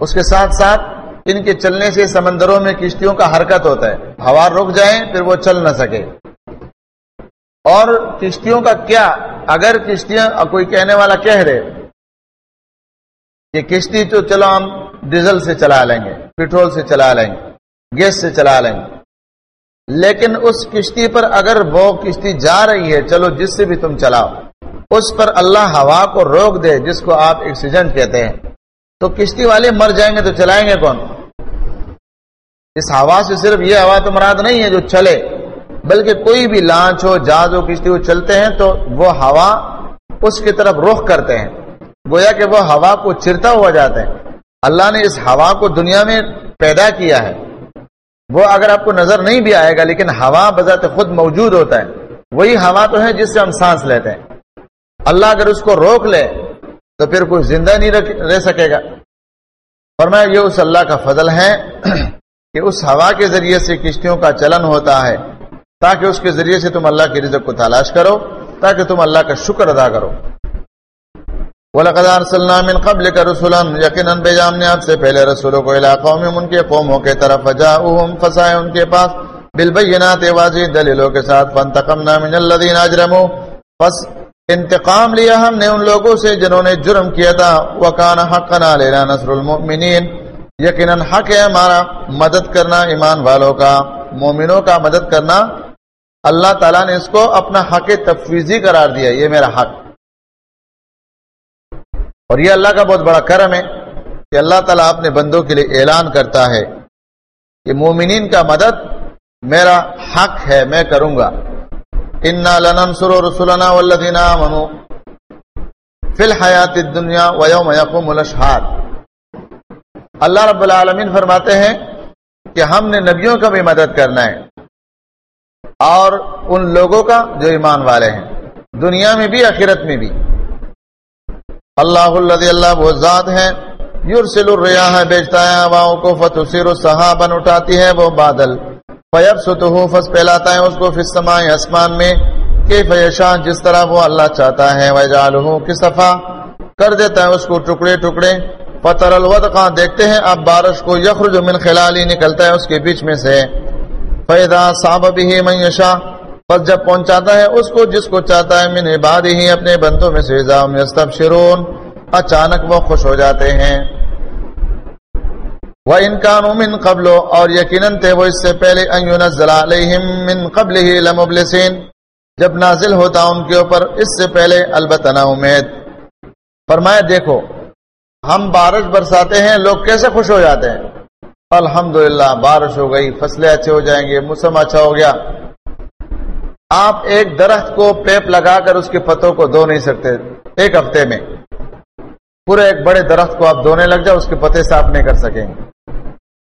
اس کے ساتھ ساتھ ان کے چلنے سے سمندروں میں کشتیوں کا حرکت ہوتا ہے۔ ہوا رک جائے پھر وہ چل نہ سکے۔ اور کشتیوں کا کیا؟ اگر کشتیاں، کوئی کہنے والا کہہ رہے کہ کشتی تو چلو ہم ڈیزل سے چلا لیں گے، پیٹرول سے چلا لیں گے۔ گیس سے چلا لیں۔ لیکن اس کشتی پر اگر وہ کشتی جا رہی ہے، چلو جس سے بھی تم چلاؤ۔ اس پر اللہ ہوا کو روک دے، جس کو آپ ایکسیڈنٹ کہتے ہیں۔ تو کشتی والے مر جائیں گے تو چلائیں گے کون؟ اس ہوا سے صرف یہ ہوا تو مراد نہیں ہے جو چلے۔ بلکہ کوئی بھی لانچ ہو، جہاز ہو، کشتی ہو، چلتے ہیں تو وہ ہوا اس کی طرف رخ کرتے ہیں۔ گویا کہ وہ ہوا کو چرتا ہوا جاتے ہیں۔ اللہ نے اس ہوا کو دنیا میں پیدا کیا ہے۔ وہ اگر آپ کو نظر نہیں بھی آئے گا لیکن ہوا بذات خود موجود ہوتا ہے، وہی ہوا تو ہے جس سے ہم سانس لیتے ہیں۔ اللہ اگر اس کو روک لے، تو پھر کوئی زندہ نہیں رہ سکے گا۔ فرمایا، یہ اس اللہ کا فضل ہے کہ اس ہوا کے ذریعے سے کشتیوں کا چلن ہوتا ہے، تاکہ اس کے ذریعے سے تم اللہ کی رزق کو تلاش کرو، تاکہ تم اللہ کا شکر ادا کرو۔ وَلَقَدْ أَرْسَلْنَا مِن قَبْلِكَ رُسُلًا يَقِنًا بِجَامْ نے آپ سے پہلے رسولوں کو علاقوں میں ان کے قوموں کے طرف فجاؤہم فسائے ان کے پاس، بالبینات واضح دلیلوں کے ساتھ، فانتقمنا من الذین اجرموا، پس انتقام لیا ہم نے ان لوگوں سے جنہوں نے جرم کیا تھا، وکان حقنا لینا نصر المؤمنین۔ یقیناً حق ہے ہمارا مدد کرنا ایمان والوں کا، مومنوں کا مدد کرنا۔ اللہ تعالیٰ نے اس کو اپنا حق تفویضی قرار دیا، یہ میرا حق۔ اور یہ اللہ کا بہت بڑا کرم ہے کہ اللہ تعالیٰ اپنے بندوں کے لیے اعلان کرتا ہے کہ مومنین کا مدد میرا حق ہے، میں کروں گا۔ انا لننصر رسلنا والذین آمنوا فی الحیات الدنیا ویوم یقوم الاشہاد اللہ رب العالمین فرماتے ہیں کہ ہم نے نبیوں کا بھی مدد کرنا ہے اور ان لوگوں کا جو ایمان والے ہیں۔ دنیا میں بھی اخرت میں بھی۔ اللہ الذی اللہ وہ ذات ہے، یرسل الریاح، بیچتا ہے ہواؤں کو فتصیر الصحابن اٹھاتی ہے وہ بادل۔ فیب ستو فس پھیلاتا ہے اس کو فسما آسمان میں۔ کہ فیشا جس طرح وہ اللہ چاہتا ہے۔ وجالہ کی صفا کر دیتا ہے اس کو ٹکڑے ٹکڑے۔ پتر الود خاں دیکھتے ہیں اب بارش کو یخر جو من خلالی نکلتا ہے اس کے بیچ میں سے۔ فیدا صاب بھی میشا پس جب پہنچاتا ہے اس کو جس کو چاہتا ہے، من عباد ہی اپنے بندوں میں سے شرون اچانک وہ خوش ہو جاتے ہیں۔ وہ انکان من قبل، اور یقیناً تھے وہ اس سے پہلے من قبل ہی لمبلسین۔ جب نازل ہوتا ان کے اوپر، اس سے پہلے البتہ نا امید۔ فرمایا، دیکھو، ہم بارش برساتے ہیں، لوگ کیسے خوش ہو جاتے ہیں؟ الحمد بارش ہو گئی، فصلیں اچھے ہو جائیں گے، موسم اچھا ہو گیا۔ آپ ایک درخت کو پیپ لگا کر اس کے پتوں کو دھو نہیں سکتے، ایک ہفتے میں۔ پورے ایک بڑے درخت کو آپ دھونے لگ جاؤ، اس کے پتے صاف نہیں کر سکیں۔ گے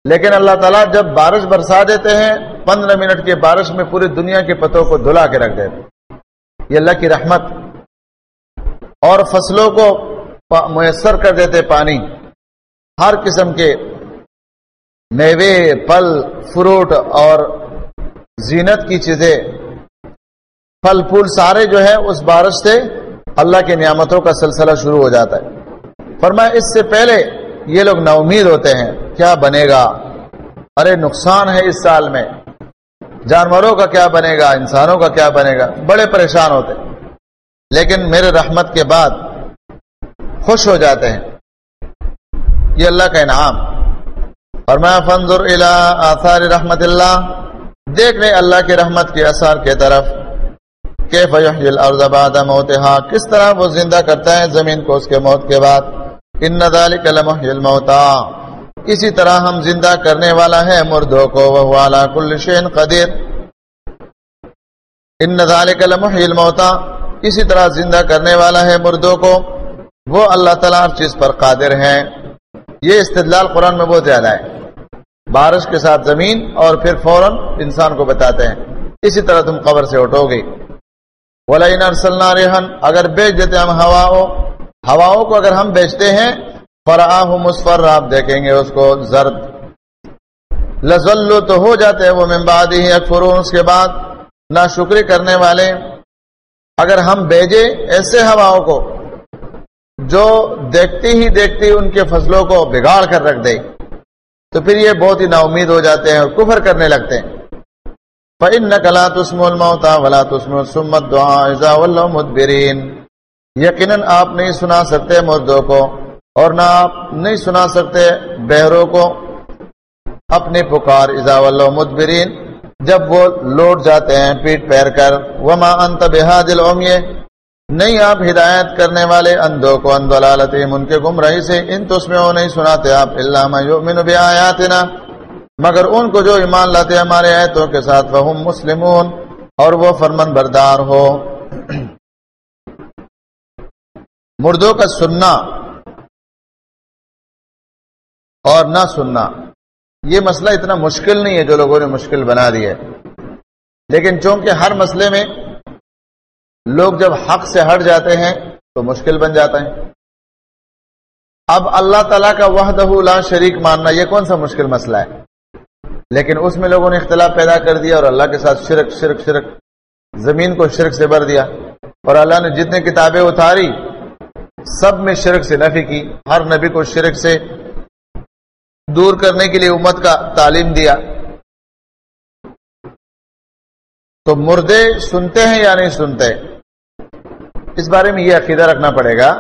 لیکن اللہ تعالیٰ جب بارش برسا دیتے ہیں، پندرہ منٹ کے بارش میں پوری دنیا کے پتوں کو دھلا کے رکھ دیتے یہ اللہ کی رحمت۔ اور فصلوں کو میسر کر دیتے پانی۔ ہر قسم کے میوے پل فروٹ اور زینت کی چیزیں پھل پھول سارے جو ہے اس بارش سے اللہ کی نعمتوں کا سلسلہ شروع ہو جاتا ہے۔ فرمایا، اس سے پہلے یہ لوگ نا امید ہوتے ہیں، کیا بنے گا؟ ارے، نقصان ہے اس سال میں۔ جانوروں کا کیا بنے گا؟ انسانوں کا کیا بنے گا؟ بڑے پریشان ہوتے لیکن میرے رحمت کے بعد خوش ہو جاتے ہیں۔ یہ اللہ کا انعام۔ اور میں فنظر آثار رحمت اللہ۔ دیکھ لیں اللہ کی رحمت کے اثار کے طرف۔ الارض بعد موتها کس طرح وہ زندہ کرتا ہے زمین کو اس کے موت کے بعد؟ ان ذالک لمحی الموتا۔ اسی طرح ہم زندہ کرنے والا ہے مردوں کو وہ والا کل شین قدیر۔ ان ذالک لمحی الموتا۔ اسی طرح زندہ کرنے والا ہے مردوں کو، وہ اللہ تعالیٰ ہر چیز پر قادر ہیں۔ یہ استدلال قرآن میں بہت زیادہ ہے۔ بارش کے ساتھ زمین اور پھر فوراً انسان کو بتاتے ہیں۔ اسی طرح تم قبر سے اٹھو گی ریحن اگر بیچ دیتے ہم ہواؤں کو اگر ہم بیچتے ہیں فراہ مسفر آپ دیکھیں گے اس کو زرد۔ لزلو تو ہو جاتے ہیں وہ ممباد ہی اکفرون، اس کے بعد نہ شکری کرنے والے۔ اگر ہم بیجے ایسے ہواؤں کو، جو دیکھتی ہی دیکھتی ان کے فصلوں کو بگاڑ کر رکھ دے، تو پھر یہ بہت ہی نا امید ہو جاتے ہیں اور کفر کرنے لگتے ہیں۔ فَإِنَّكَ لَا تُسْمُ الْمَوْتَى وَلَا تُسْمُ السُّمَّ الدُّعَا اِذَا وَاللَّهُ مُدْبِرِينَ۔ یقیناً آپ نہیں سنا سکتے مردوں کو اور نہ آپ نہیں سنا سکتے بہروں کو۔ اپنے پکار اذا واللہ مدبرین جب وہ لوٹ جاتے ہیں پیٹ پیر کر۔ وما انت بہاد العمی نہیں آپ ہدایت کرنے والے اندھوں کو اندولالت ان کے گمراہی سے۔ ان تو نہیں سناتے آپ اللہ یؤمن بآیاتنا مگر ان کو جو ایمان لاتے ہمارے آیتوں کے ساتھ فہم مسلمون، اور وہ فرمن بردار ہو مردوں کا سننا اور نہ سننا، یہ مسئلہ اتنا مشکل نہیں ہے جو لوگوں نے مشکل بنا دیا ہے۔ لیکن چونکہ ہر مسئلے میں لوگ جب حق سے ہٹ جاتے ہیں تو مشکل بن جاتا ہے اب اللہ تعالیٰ کا وحدہ لا شریک ماننا یہ کون سا مشکل مسئلہ ہے؟ لیکن اس میں لوگوں نے اختلاف پیدا کر دیا اور اللہ کے ساتھ شرک شرک شرک، زمین کو شرک سے بھر دیا اور اللہ نے جتنے کتابیں اتاری، سب میں شرک سے نفی کی، ہر نبی کو شرک سے دور کرنے کے لیے امت کا تعلیم دیا۔ تو مردے سنتے ہیں یا نہیں سنتے؟ اس بارے میں یہ عقیدہ رکھنا پڑے گا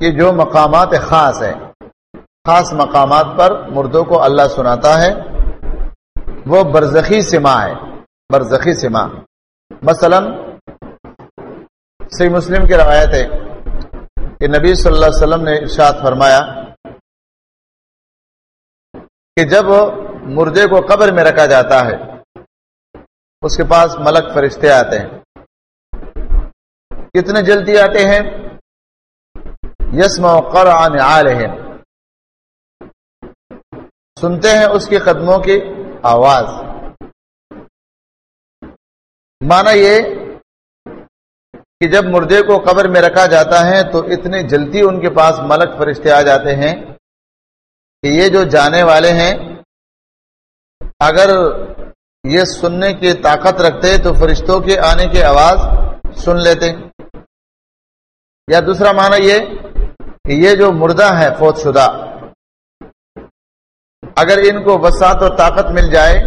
کہ جو مقامات خاص ہیں، خاص مقامات پر مردوں کو اللہ سناتا ہے وہ برزخی سما ہے، برزخی سما مثلا سی مسلم کی روایت ہے کہ نبی صلی اللہ علیہ وسلم نے ارشاد فرمایا کہ جب مردے کو قبر میں رکھا جاتا ہے، اس کے پاس ملک فرشتے آتے ہیں۔ کتنے جلدی آتے ہیں؟ یسم قرآن عالہم سنتے ہیں اس کے قدموں کی آواز۔ مانا یہ کہ جب مردے کو قبر میں رکھا جاتا ہے تو اتنے جلدی ان کے پاس ملک فرشتے آ جاتے ہیں کہ یہ جو جانے والے ہیں، اگر یہ سننے کی طاقت رکھتے تو فرشتوں کے آنے کی آواز سن لیتے۔ یا دوسرا معنی یہ کہ یہ جو مردہ ہے، فوت شدہ اگر ان کو وسعت اور طاقت مل جائے،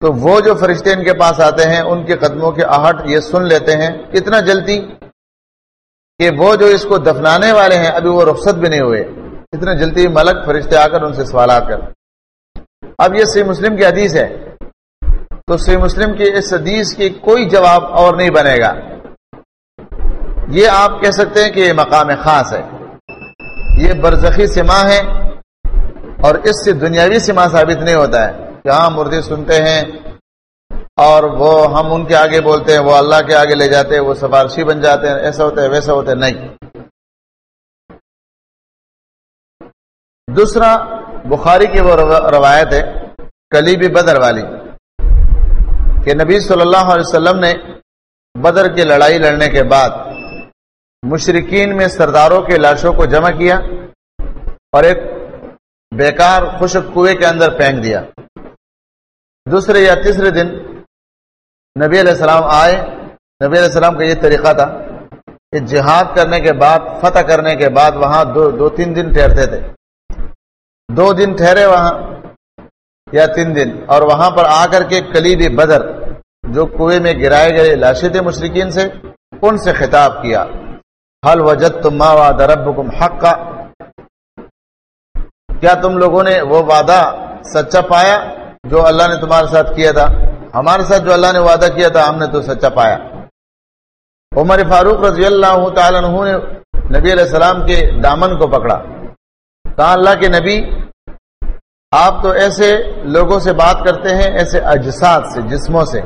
تو وہ جو فرشتے ان کے پاس آتے ہیں، ان کے قدموں کے آہٹ یہ سن لیتے ہیں اتنا جلدی کہ وہ جو اس کو دفنانے والے ہیں، ابھی وہ رخصت بھی نہیں ہوئے۔ اتنا جلدی ملک فرشتے آ کر ان سے سوالات کر۔ اب یہ سی مسلم کی حدیث ہے۔ تو سی مسلم کی اس حدیث کی کوئی جواب اور نہیں بنے گا۔ یہ آپ کہہ سکتے ہیں کہ یہ مقام خاص ہے۔ یہ برزخی سما ہے۔ اور اس سے دنیاوی سما ثابت نہیں ہوتا ہے کہ ہاں مردے سنتے ہیں اور وہ ہم ان کے آگے بولتے ہیں، وہ اللہ کے آگے لے جاتے ہیں، وہ سفارشی بن جاتے ہیں، ایسا ہوتا ہے، ویسا ہوتا ہے، نہیں۔ دوسرا، بخاری کی وہ روایت ہے کلیبی بدر والی، کہ نبی صلی اللہ علیہ وسلم نے بدر کی لڑائی لڑنے کے بعد مشرقین میں سرداروں کے لاشوں کو جمع کیا اور ایک بیکار خشک کنویں کے اندر پھینک دیا۔ دوسرے یا تیسرے دن نبی علیہ السلام آئے۔ نبی علیہ السلام کا یہ طریقہ تھا کہ جہاد کرنے کے بعد، فتح کرنے کے بعد وہاں دو دو، تین دن ٹھہرتے تھے۔ دو دن ٹھہرے وہاں یا تین دن۔ اور وہاں پر آ کر کے کلیب بدر، جو کنویں میں گرائے گئے لاشے تھے مشرقین سے، ان سے خطاب کیا۔ حل وجد تم ماں درب حق کا کیا تم لوگوں نے وہ وعدہ سچا پایا جو اللہ نے تمہارے ساتھ کیا تھا؟ ہمارے ساتھ جو اللہ نے وعدہ کیا تھا، ہم نے تو سچا پایا۔ عمر فاروق رضی اللہ تعالیٰ عنہ نے نبی علیہ السلام کے دامن کو پکڑا۔ کہا، اللہ کے نبی، آپ تو ایسے لوگوں سے بات کرتے ہیں، ایسے اجساد سے، جسموں سے۔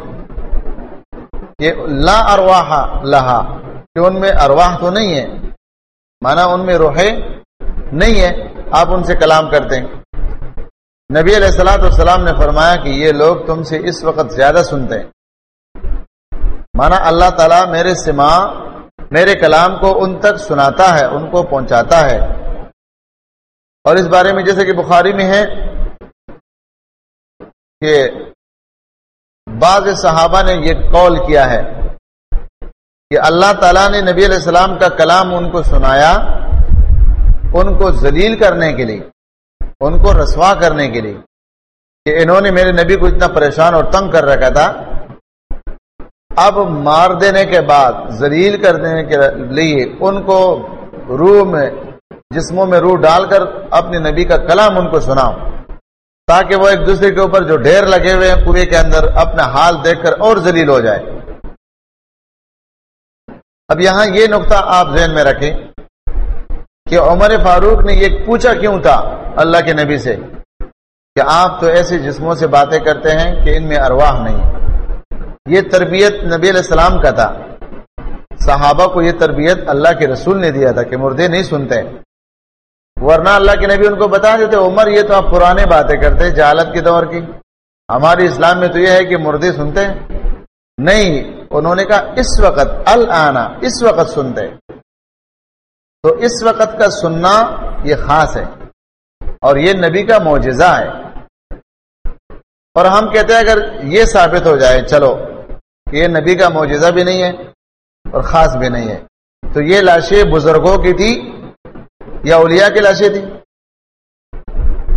کہ لا ارواح لہا، کہ ان میں ارواح تو نہیں ہے۔ مانا ان میں روحے نہیں ہے آپ ان سے کلام کرتے ہیں نبی علیہ السلاۃ والسلام نے فرمایا کہ یہ لوگ تم سے اس وقت زیادہ سنتے ہیں۔ مانا اللہ تعالیٰ میرے سما، میرے کلام کو ان تک سناتا ہے، ان کو پہنچاتا ہے۔ اور اس بارے میں جیسے کہ بخاری میں ہے کہ بعض صحابہ نے یہ قول کیا ہے کہ اللہ تعالیٰ نے نبی علیہ السلام کا کلام ان کو سنایا ان کو ذلیل کرنے کے لیے، ان کو رسوا کرنے کے لیے کہ انہوں نے میرے نبی کو اتنا پریشان اور تنگ کر رکھا تھا۔ اب مار دینے کے بعد زلیل کر دینے کے لیے ان کو روح میں، جسموں میں روح ڈال کر اپنے نبی کا کلام ان کو سناؤ۔ تاکہ وہ ایک دوسرے کے اوپر جو ڈھیر لگے ہوئے ہیں، پورے کے اندر اپنا حال دیکھ کر اور ذلیل ہو جائے۔ اب یہاں یہ نقطہ آپ ذہن میں رکھیں۔ کہ عمر فاروق نے یہ پوچھا کیوں تھا اللہ کے نبی سے کہ آپ تو ایسے جسموں سے باتیں کرتے ہیں کہ ان میں ارواح نہیں یہ تربیت نبی علیہ السلام کا تھا۔ صحابہ کو یہ تربیت اللہ کے رسول نے دیا تھا کہ مردے نہیں سنتے۔ ورنہ اللہ کے نبی ان کو بتا دیتے، عمر، یہ تو آپ پرانے باتیں کرتے جہالت کے دور کی۔ ہماری اسلام میں تو یہ ہے کہ مردے سنتے نہیں، انہوں نے کہا، اس وقت النا اس وقت سنتے۔ تو اس وقت کا سننا یہ خاص ہے اور یہ نبی کا معجزہ ہے۔ اور ہم کہتے ہیں اگر یہ ثابت ہو جائے، چلو، کہ یہ نبی کا معجزہ بھی نہیں ہے اور خاص بھی نہیں ہے۔ تو یہ لاشیں بزرگوں کی تھی یا اولیاء کی لاشیں تھی؟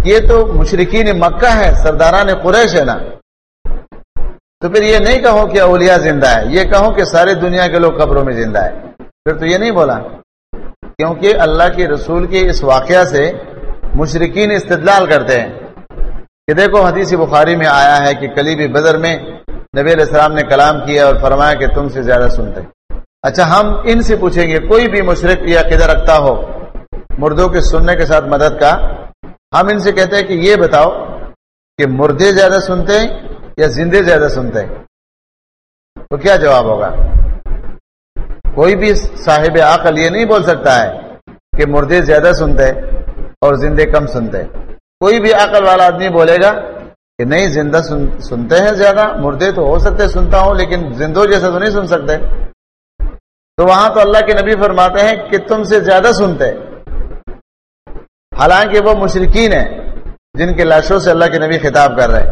یہ تو مشرقین مکہ ہے سرداران قریش ہے نا۔ تو پھر یہ نہیں کہو کہ اولیاء زندہ ہے یہ کہو کہ سارے دنیا کے لوگ قبروں میں زندہ ہے پھر تو یہ نہیں بولا۔ کیونکہ اللہ کے رسول کے اس واقعہ سے مشرقین استدلال کرتے ہیں۔ کہ دیکھو حدیث بخاری میں آیا ہے کہ کلیبی بدر میں نبی علیہ السلام نے کلام کیا اور فرمایا کہ تم سے زیادہ سنتے۔ اچھا ہم ان سے پوچھیں گے، کوئی بھی مشرق یا قدر رکھتا ہو، مردوں کے سننے کے ساتھ مدد کا، ہم ان سے کہتے ہیں کہ یہ بتاؤ کہ مردے زیادہ سنتے ہیں یا زندے زیادہ سنتے۔ ہیں تو کیا جواب ہوگا؟ کوئی بھی صاحب عقل یہ نہیں بول سکتا ہے کہ مردے زیادہ سنتے اور زندے کم سنتے۔ کوئی بھی عقل والا آدمی بولے گا کہ نہیں، زندہ سن، سنتے ہیں زیادہ، مردے تو ہو سکتے سنتا ہوں، لیکن زندوں جیسا تو نہیں سن سکتے۔ تو وہاں تو اللہ کے نبی فرماتے ہیں کہ تم سے زیادہ سنتے۔ حالانکہ وہ مشرقین ہیں، جن کے لاشوں سے اللہ کے نبی خطاب کر رہے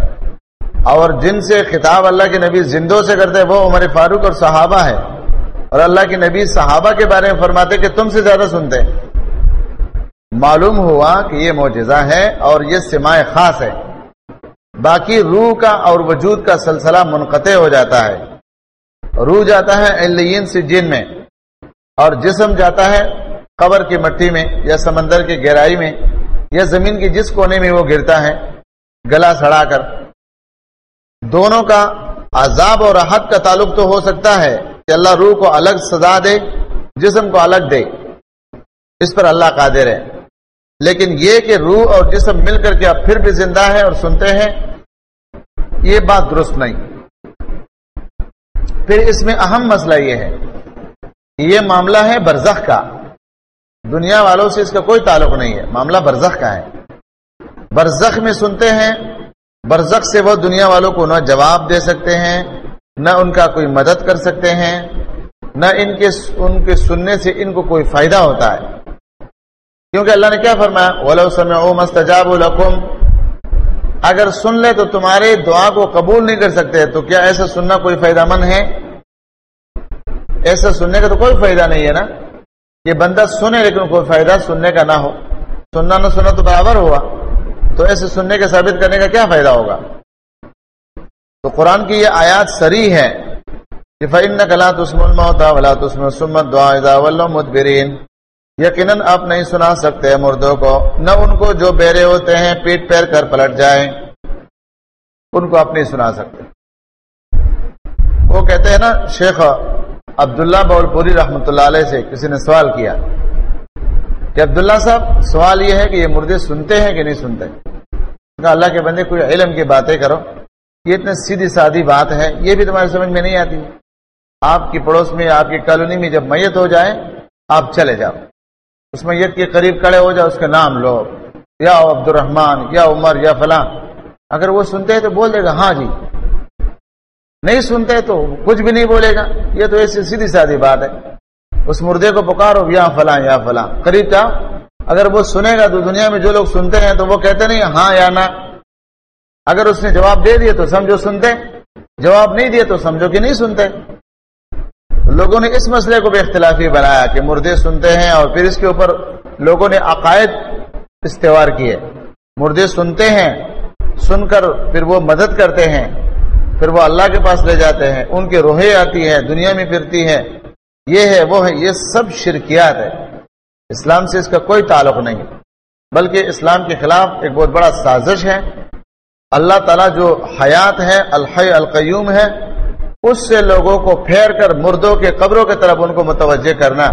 اور جن سے خطاب اللہ کے نبی زندوں سے کرتے وہ عمر فاروق اور صحابہ ہے اور اللہ کے نبی صحابہ کے بارے میں فرماتے کہ تم سے زیادہ سنتے معلوم ہوا کہ یہ معجزہ ہے اور یہ سماع خاص ہے۔ باقی روح کا اور وجود کا سلسلہ منقطع ہو جاتا ہے۔ روح جاتا ہے سے جن میں اور جسم جاتا ہے قبر کی مٹی میں یا سمندر کی گہرائی میں یا زمین کی جس کونے میں وہ گرتا ہے، گلا سڑا کر۔ دونوں کا عذاب اور راحت کا تعلق تو ہو سکتا ہے۔ کہ اللہ روح کو الگ سزا دے، جسم کو الگ دے۔ اس پر اللہ قادر ہے۔ لیکن یہ کہ روح اور جسم مل کر کے اب پھر بھی زندہ ہے اور سنتے ہیں، یہ بات درست نہیں۔ پھر اس میں اہم مسئلہ یہ ہے، یہ معاملہ ہے برزخ کا۔ دنیا والوں سے اس کا کوئی تعلق نہیں ہے، معاملہ برزخ کا ہے۔ برزخ میں سنتے ہیں، برزخ سے وہ دنیا والوں کو نہ جواب دے سکتے ہیں۔ نہ ان کا کوئی مدد کر سکتے ہیں، نہ ان کے ان کے سننے سے ان کو کوئی فائدہ ہوتا ہے۔ کیونکہ اللہ نے کیا فرمایا اگر سن لے تو تمہارے دعا کو قبول نہیں کر سکتے، تو کیا ایسا سننا کوئی فائدہ مند ہے؟ ایسا سننے کا تو کوئی فائدہ نہیں ہے نا۔ یہ بندہ سنے لیکن کوئی فائدہ سننے کا نہ ہو۔ سننا نہ سنا تو برابر ہوا۔ تو ایسے سننے کے ثابت کرنے کا کیا فائدہ ہوگا؟ تو قرآن کی یہ آیات سری ہے کہ فعن کلا تسم المتا ولا تسم سمت دعا مدبرین یقیناً آپ نہیں سنا سکتے مردوں کو، نہ ان کو جو بیرے ہوتے ہیں پیٹ پیر کر پلٹ جائیں۔ ان کو آپ نہیں سنا سکتے۔ وہ کہتے ہیں نا، شیخ عبداللہ بول پوری رحمۃ اللہ علیہ سے کسی نے سوال کیا۔ کہ عبداللہ صاحب، سوال یہ ہے کہ یہ مردے سنتے ہیں کہ نہیں سنتے؟ اللہ کے بندے، کوئی علم کی باتیں کرو۔ یہ اتنی سیدھی سادی بات ہے، یہ بھی تمہاری سمجھ میں نہیں آتی۔ آپ کی پڑوس میں، آپ کی کالونی میں جب میت ہو جائے آپ چلے جاؤ۔ اس میت کے قریب کڑے ہو جاؤ، اس کا نام لو۔ یا عبد الرحمان یا عمر، یا فلاں۔ اگر وہ سنتے ہیں تو بول دے گا ہاں جی۔ نہیں سنتے تو کچھ بھی نہیں بولے گا۔ یہ تو ایسی سیدھی سادی بات ہے۔ اس مردے کو پکارو، یا فلاں یا فلاں۔ قریب جاؤ۔ اگر وہ سنے گا تو دنیا میں جو لوگ سنتے ہیں تو وہ کہتے نہیں ہاں یا نہ۔ اگر اس نے جواب دے دیے تو سمجھو سنتے جواب نہیں دیے تو سمجھو کہ نہیں سنتے لوگوں نے اس مسئلے کو بھی اختلافی بنایا کہ مردے سنتے ہیں اور پھر اس کے اوپر لوگوں نے عقائد استوار کیے۔ مردے سنتے ہیں، سن کر پھر وہ مدد کرتے ہیں، پھر وہ اللہ کے پاس لے جاتے ہیں۔ ان کے روحے آتی ہیں، دنیا میں پھرتی ہیں۔ یہ ہے، وہ ہے یہ سب شرکیات ہے اسلام سے اس کا کوئی تعلق نہیں۔ بلکہ اسلام کے خلاف ایک بہت بڑا سازش ہے۔ اللہ تعالیٰ جو حیات ہے، الحی القیوم ہے، اس سے لوگوں کو پھیر کر مردوں کے قبروں کی طرف ان کو متوجہ کرنا،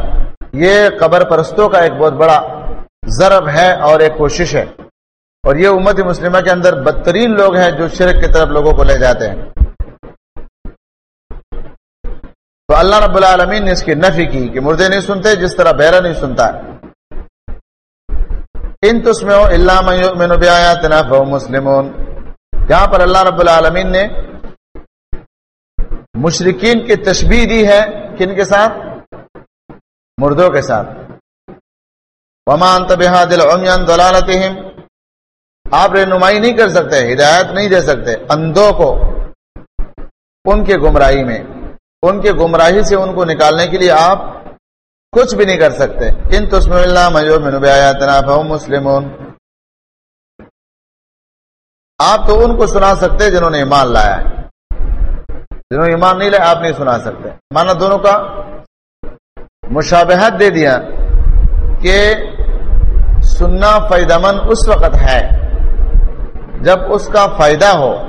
یہ قبر پرستوں کا ایک بہت بڑا ضرب ہے اور ایک کوشش ہے۔ اور یہ امت مسلمہ کے اندر بدترین لوگ ہیں جو شرک کی طرف لوگوں کو لے جاتے ہیں۔ تو اللہ رب العالمین نے اس کی نفی کی کہ مردے نہیں سنتے، جس طرح بہرا نہیں سنتا۔ ان تسمے اللہ مسلم جہاں پر اللہ رب العالمین نے مشرقین کی تشبیح دی ہے کن کے ساتھ؟ مردوں کے ساتھ۔ ومان تبہ دل دلالت آپ رہنمائی نہیں کر سکتے، ہدایت نہیں دے سکتے، اندھوں کو، ان کے گمراہی میں۔ ان کے گمراہی سے ان کو نکالنے کے لیے آپ کچھ بھی نہیں کر سکتے۔ ان تسم اللہ مجو منو مسلم آپ تو ان کو سنا سکتے جنہوں نے ایمان لایا ہے۔ جنہوں نے ایمان نہیں لایا آپ نہیں سنا سکتے۔ مانا دونوں کا مشابہت دے دیا کہ سننا فائدہ مند اس وقت ہے جب اس کا فائدہ ہو۔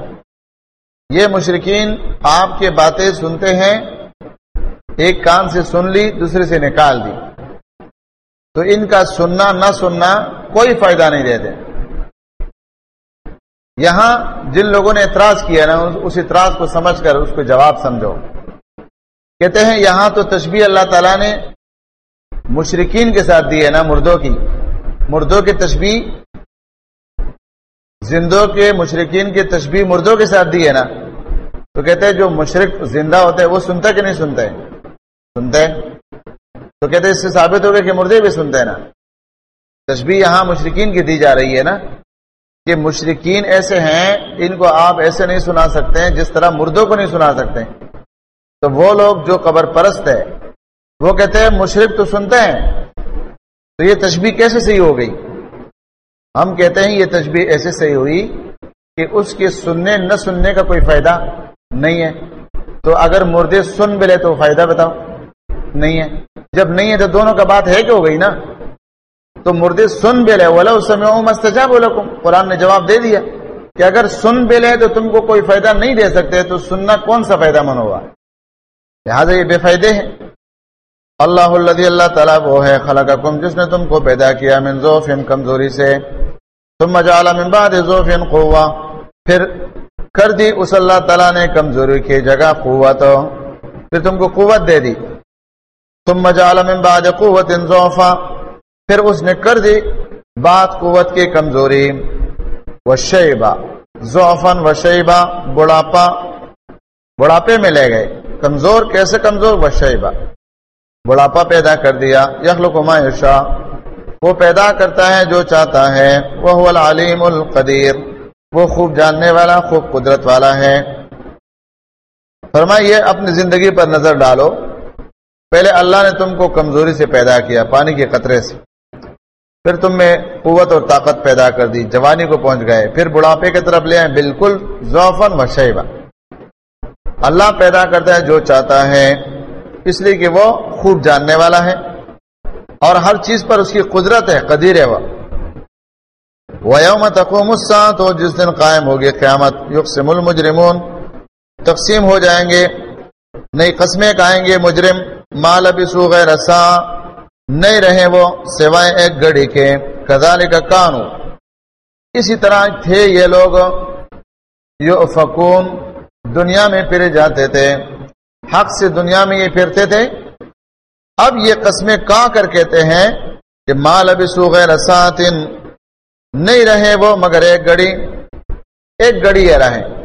یہ مشرقین آپ کے باتیں سنتے ہیں، ایک کان سے سن لی، دوسرے سے نکال دی۔ تو ان کا سننا، نہ سننا کوئی فائدہ نہیں دیتے یہاں جن لوگوں نے اعتراض کیا نا، اس اعتراض کو سمجھ کر اس کو جواب سمجھو۔ کہتے ہیں، یہاں تو تشبیح اللہ تعالیٰ نے مشرقین کے ساتھ دی ہے نا، مردوں کی۔ مردوں کی تشبیح زندوں کے مشرقین کی تشبیح مردوں کے ساتھ دی ہے نا۔ تو کہتے ہیں، جو مشرق زندہ ہوتے ہیں، وہ سنتا کہ نہیں سنتے؟ سنتے۔ تو کہتے ہیں، اس سے ثابت ہو گیا کہ مردے بھی سنتے ہیں نا۔ تشبیح یہاں مشرقین کی دی جا رہی ہے نا۔ کہ مشرقین ایسے ہیں، ان کو آپ ایسے نہیں سنا سکتے ہیں جس طرح مردوں کو نہیں سنا سکتے۔ تو وہ لوگ جو قبر پرست ہے وہ کہتے ہیں مشرق تو سنتے ہیں۔ تو یہ تشبیح کیسے صحیح ہو گئی؟ ہم کہتے ہیں، یہ تشبیح ایسے صحیح ہوئی کہ اس کے سننے، نہ سننے کا کوئی فائدہ نہیں ہے۔ تو اگر مردے سن بھی لے تو فائدہ بتاؤ۔ نہیں ہے۔ جب نہیں ہے تو دونوں کا بات ہے کہ ہو گئی نا؟ تو مردے سن بھی لے بولا اس سمے مستجا قرآن نے جواب دے دیا کہ اگر سن بھی لے تو تم کو کوئی فائدہ نہیں دے سکتے، تو سننا کون سا فائدہ من ہوا لہٰذا یہ بے فائدے ہیں۔ اللہ اللہ اللہ تعالیٰ وہ ہے خلق جس نے تم کو پیدا کیا من ذوفن کمزوری سے۔ تم مجال من بعد ذوفن قوا۔ پھر کر دی، اس اللہ تعالیٰ نے کمزوری کی جگہ قوت۔ پھر تم کو قوت دے دی۔ تم مجال من بعد قوت ذوفا پھر اس نے کر دی بات قوت کی کمزوری و شیبا زوفن و شیبا بڑھاپا، بڑھاپے میں لے گئے۔ کمزور کیسے کمزور؟ و شیبا بڑھاپا پیدا کر دیا۔ یخلق ما یشا وہ پیدا کرتا ہے جو چاہتا ہے۔ وہ العلیم القدیر۔ وہ خوب جاننے والا، خوب قدرت والا ہے۔ فرمائیے، اپنی زندگی پر نظر ڈالو۔ پہلے اللہ نے تم کو کمزوری سے پیدا کیا، پانی کے قطرے سے۔ پھر تم میں قوت اور طاقت پیدا کر دی، جوانی کو پہنچ گئے، پھر بڑھاپے کی طرف لے آئے، بالکل ذوفن و شیبہ اللہ پیدا کرتا ہے جو چاہتا ہے، اس لیے کہ وہ خوب جاننے والا ہے۔ اور ہر چیز پر اس کی قدرت ہے، قدیر ہے وہ۔ ویوم تقوم تو جس دن قائم ہوگی قیامت، یقسم المجرمون۔ تقسیم ہو جائیں گے، نئی قسمیں کھائیں گے، مجرم۔ مال ابھی سو غیر رسا نہیں رہے وہ سوائے ایک گڑی کے۔ کزال کا کانو۔ اسی طرح تھے یہ لوگ یو فکون دنیا میں پھرے جاتے تھے۔ حق سے دنیا میں یہ پھرتے تھے۔ اب یہ قسمیں کا کر کہتے ہیں کہ مال ابھی سو غیر رساتن نہیں رہے وہ مگر ایک گڑی ایک گڑی یہ رہے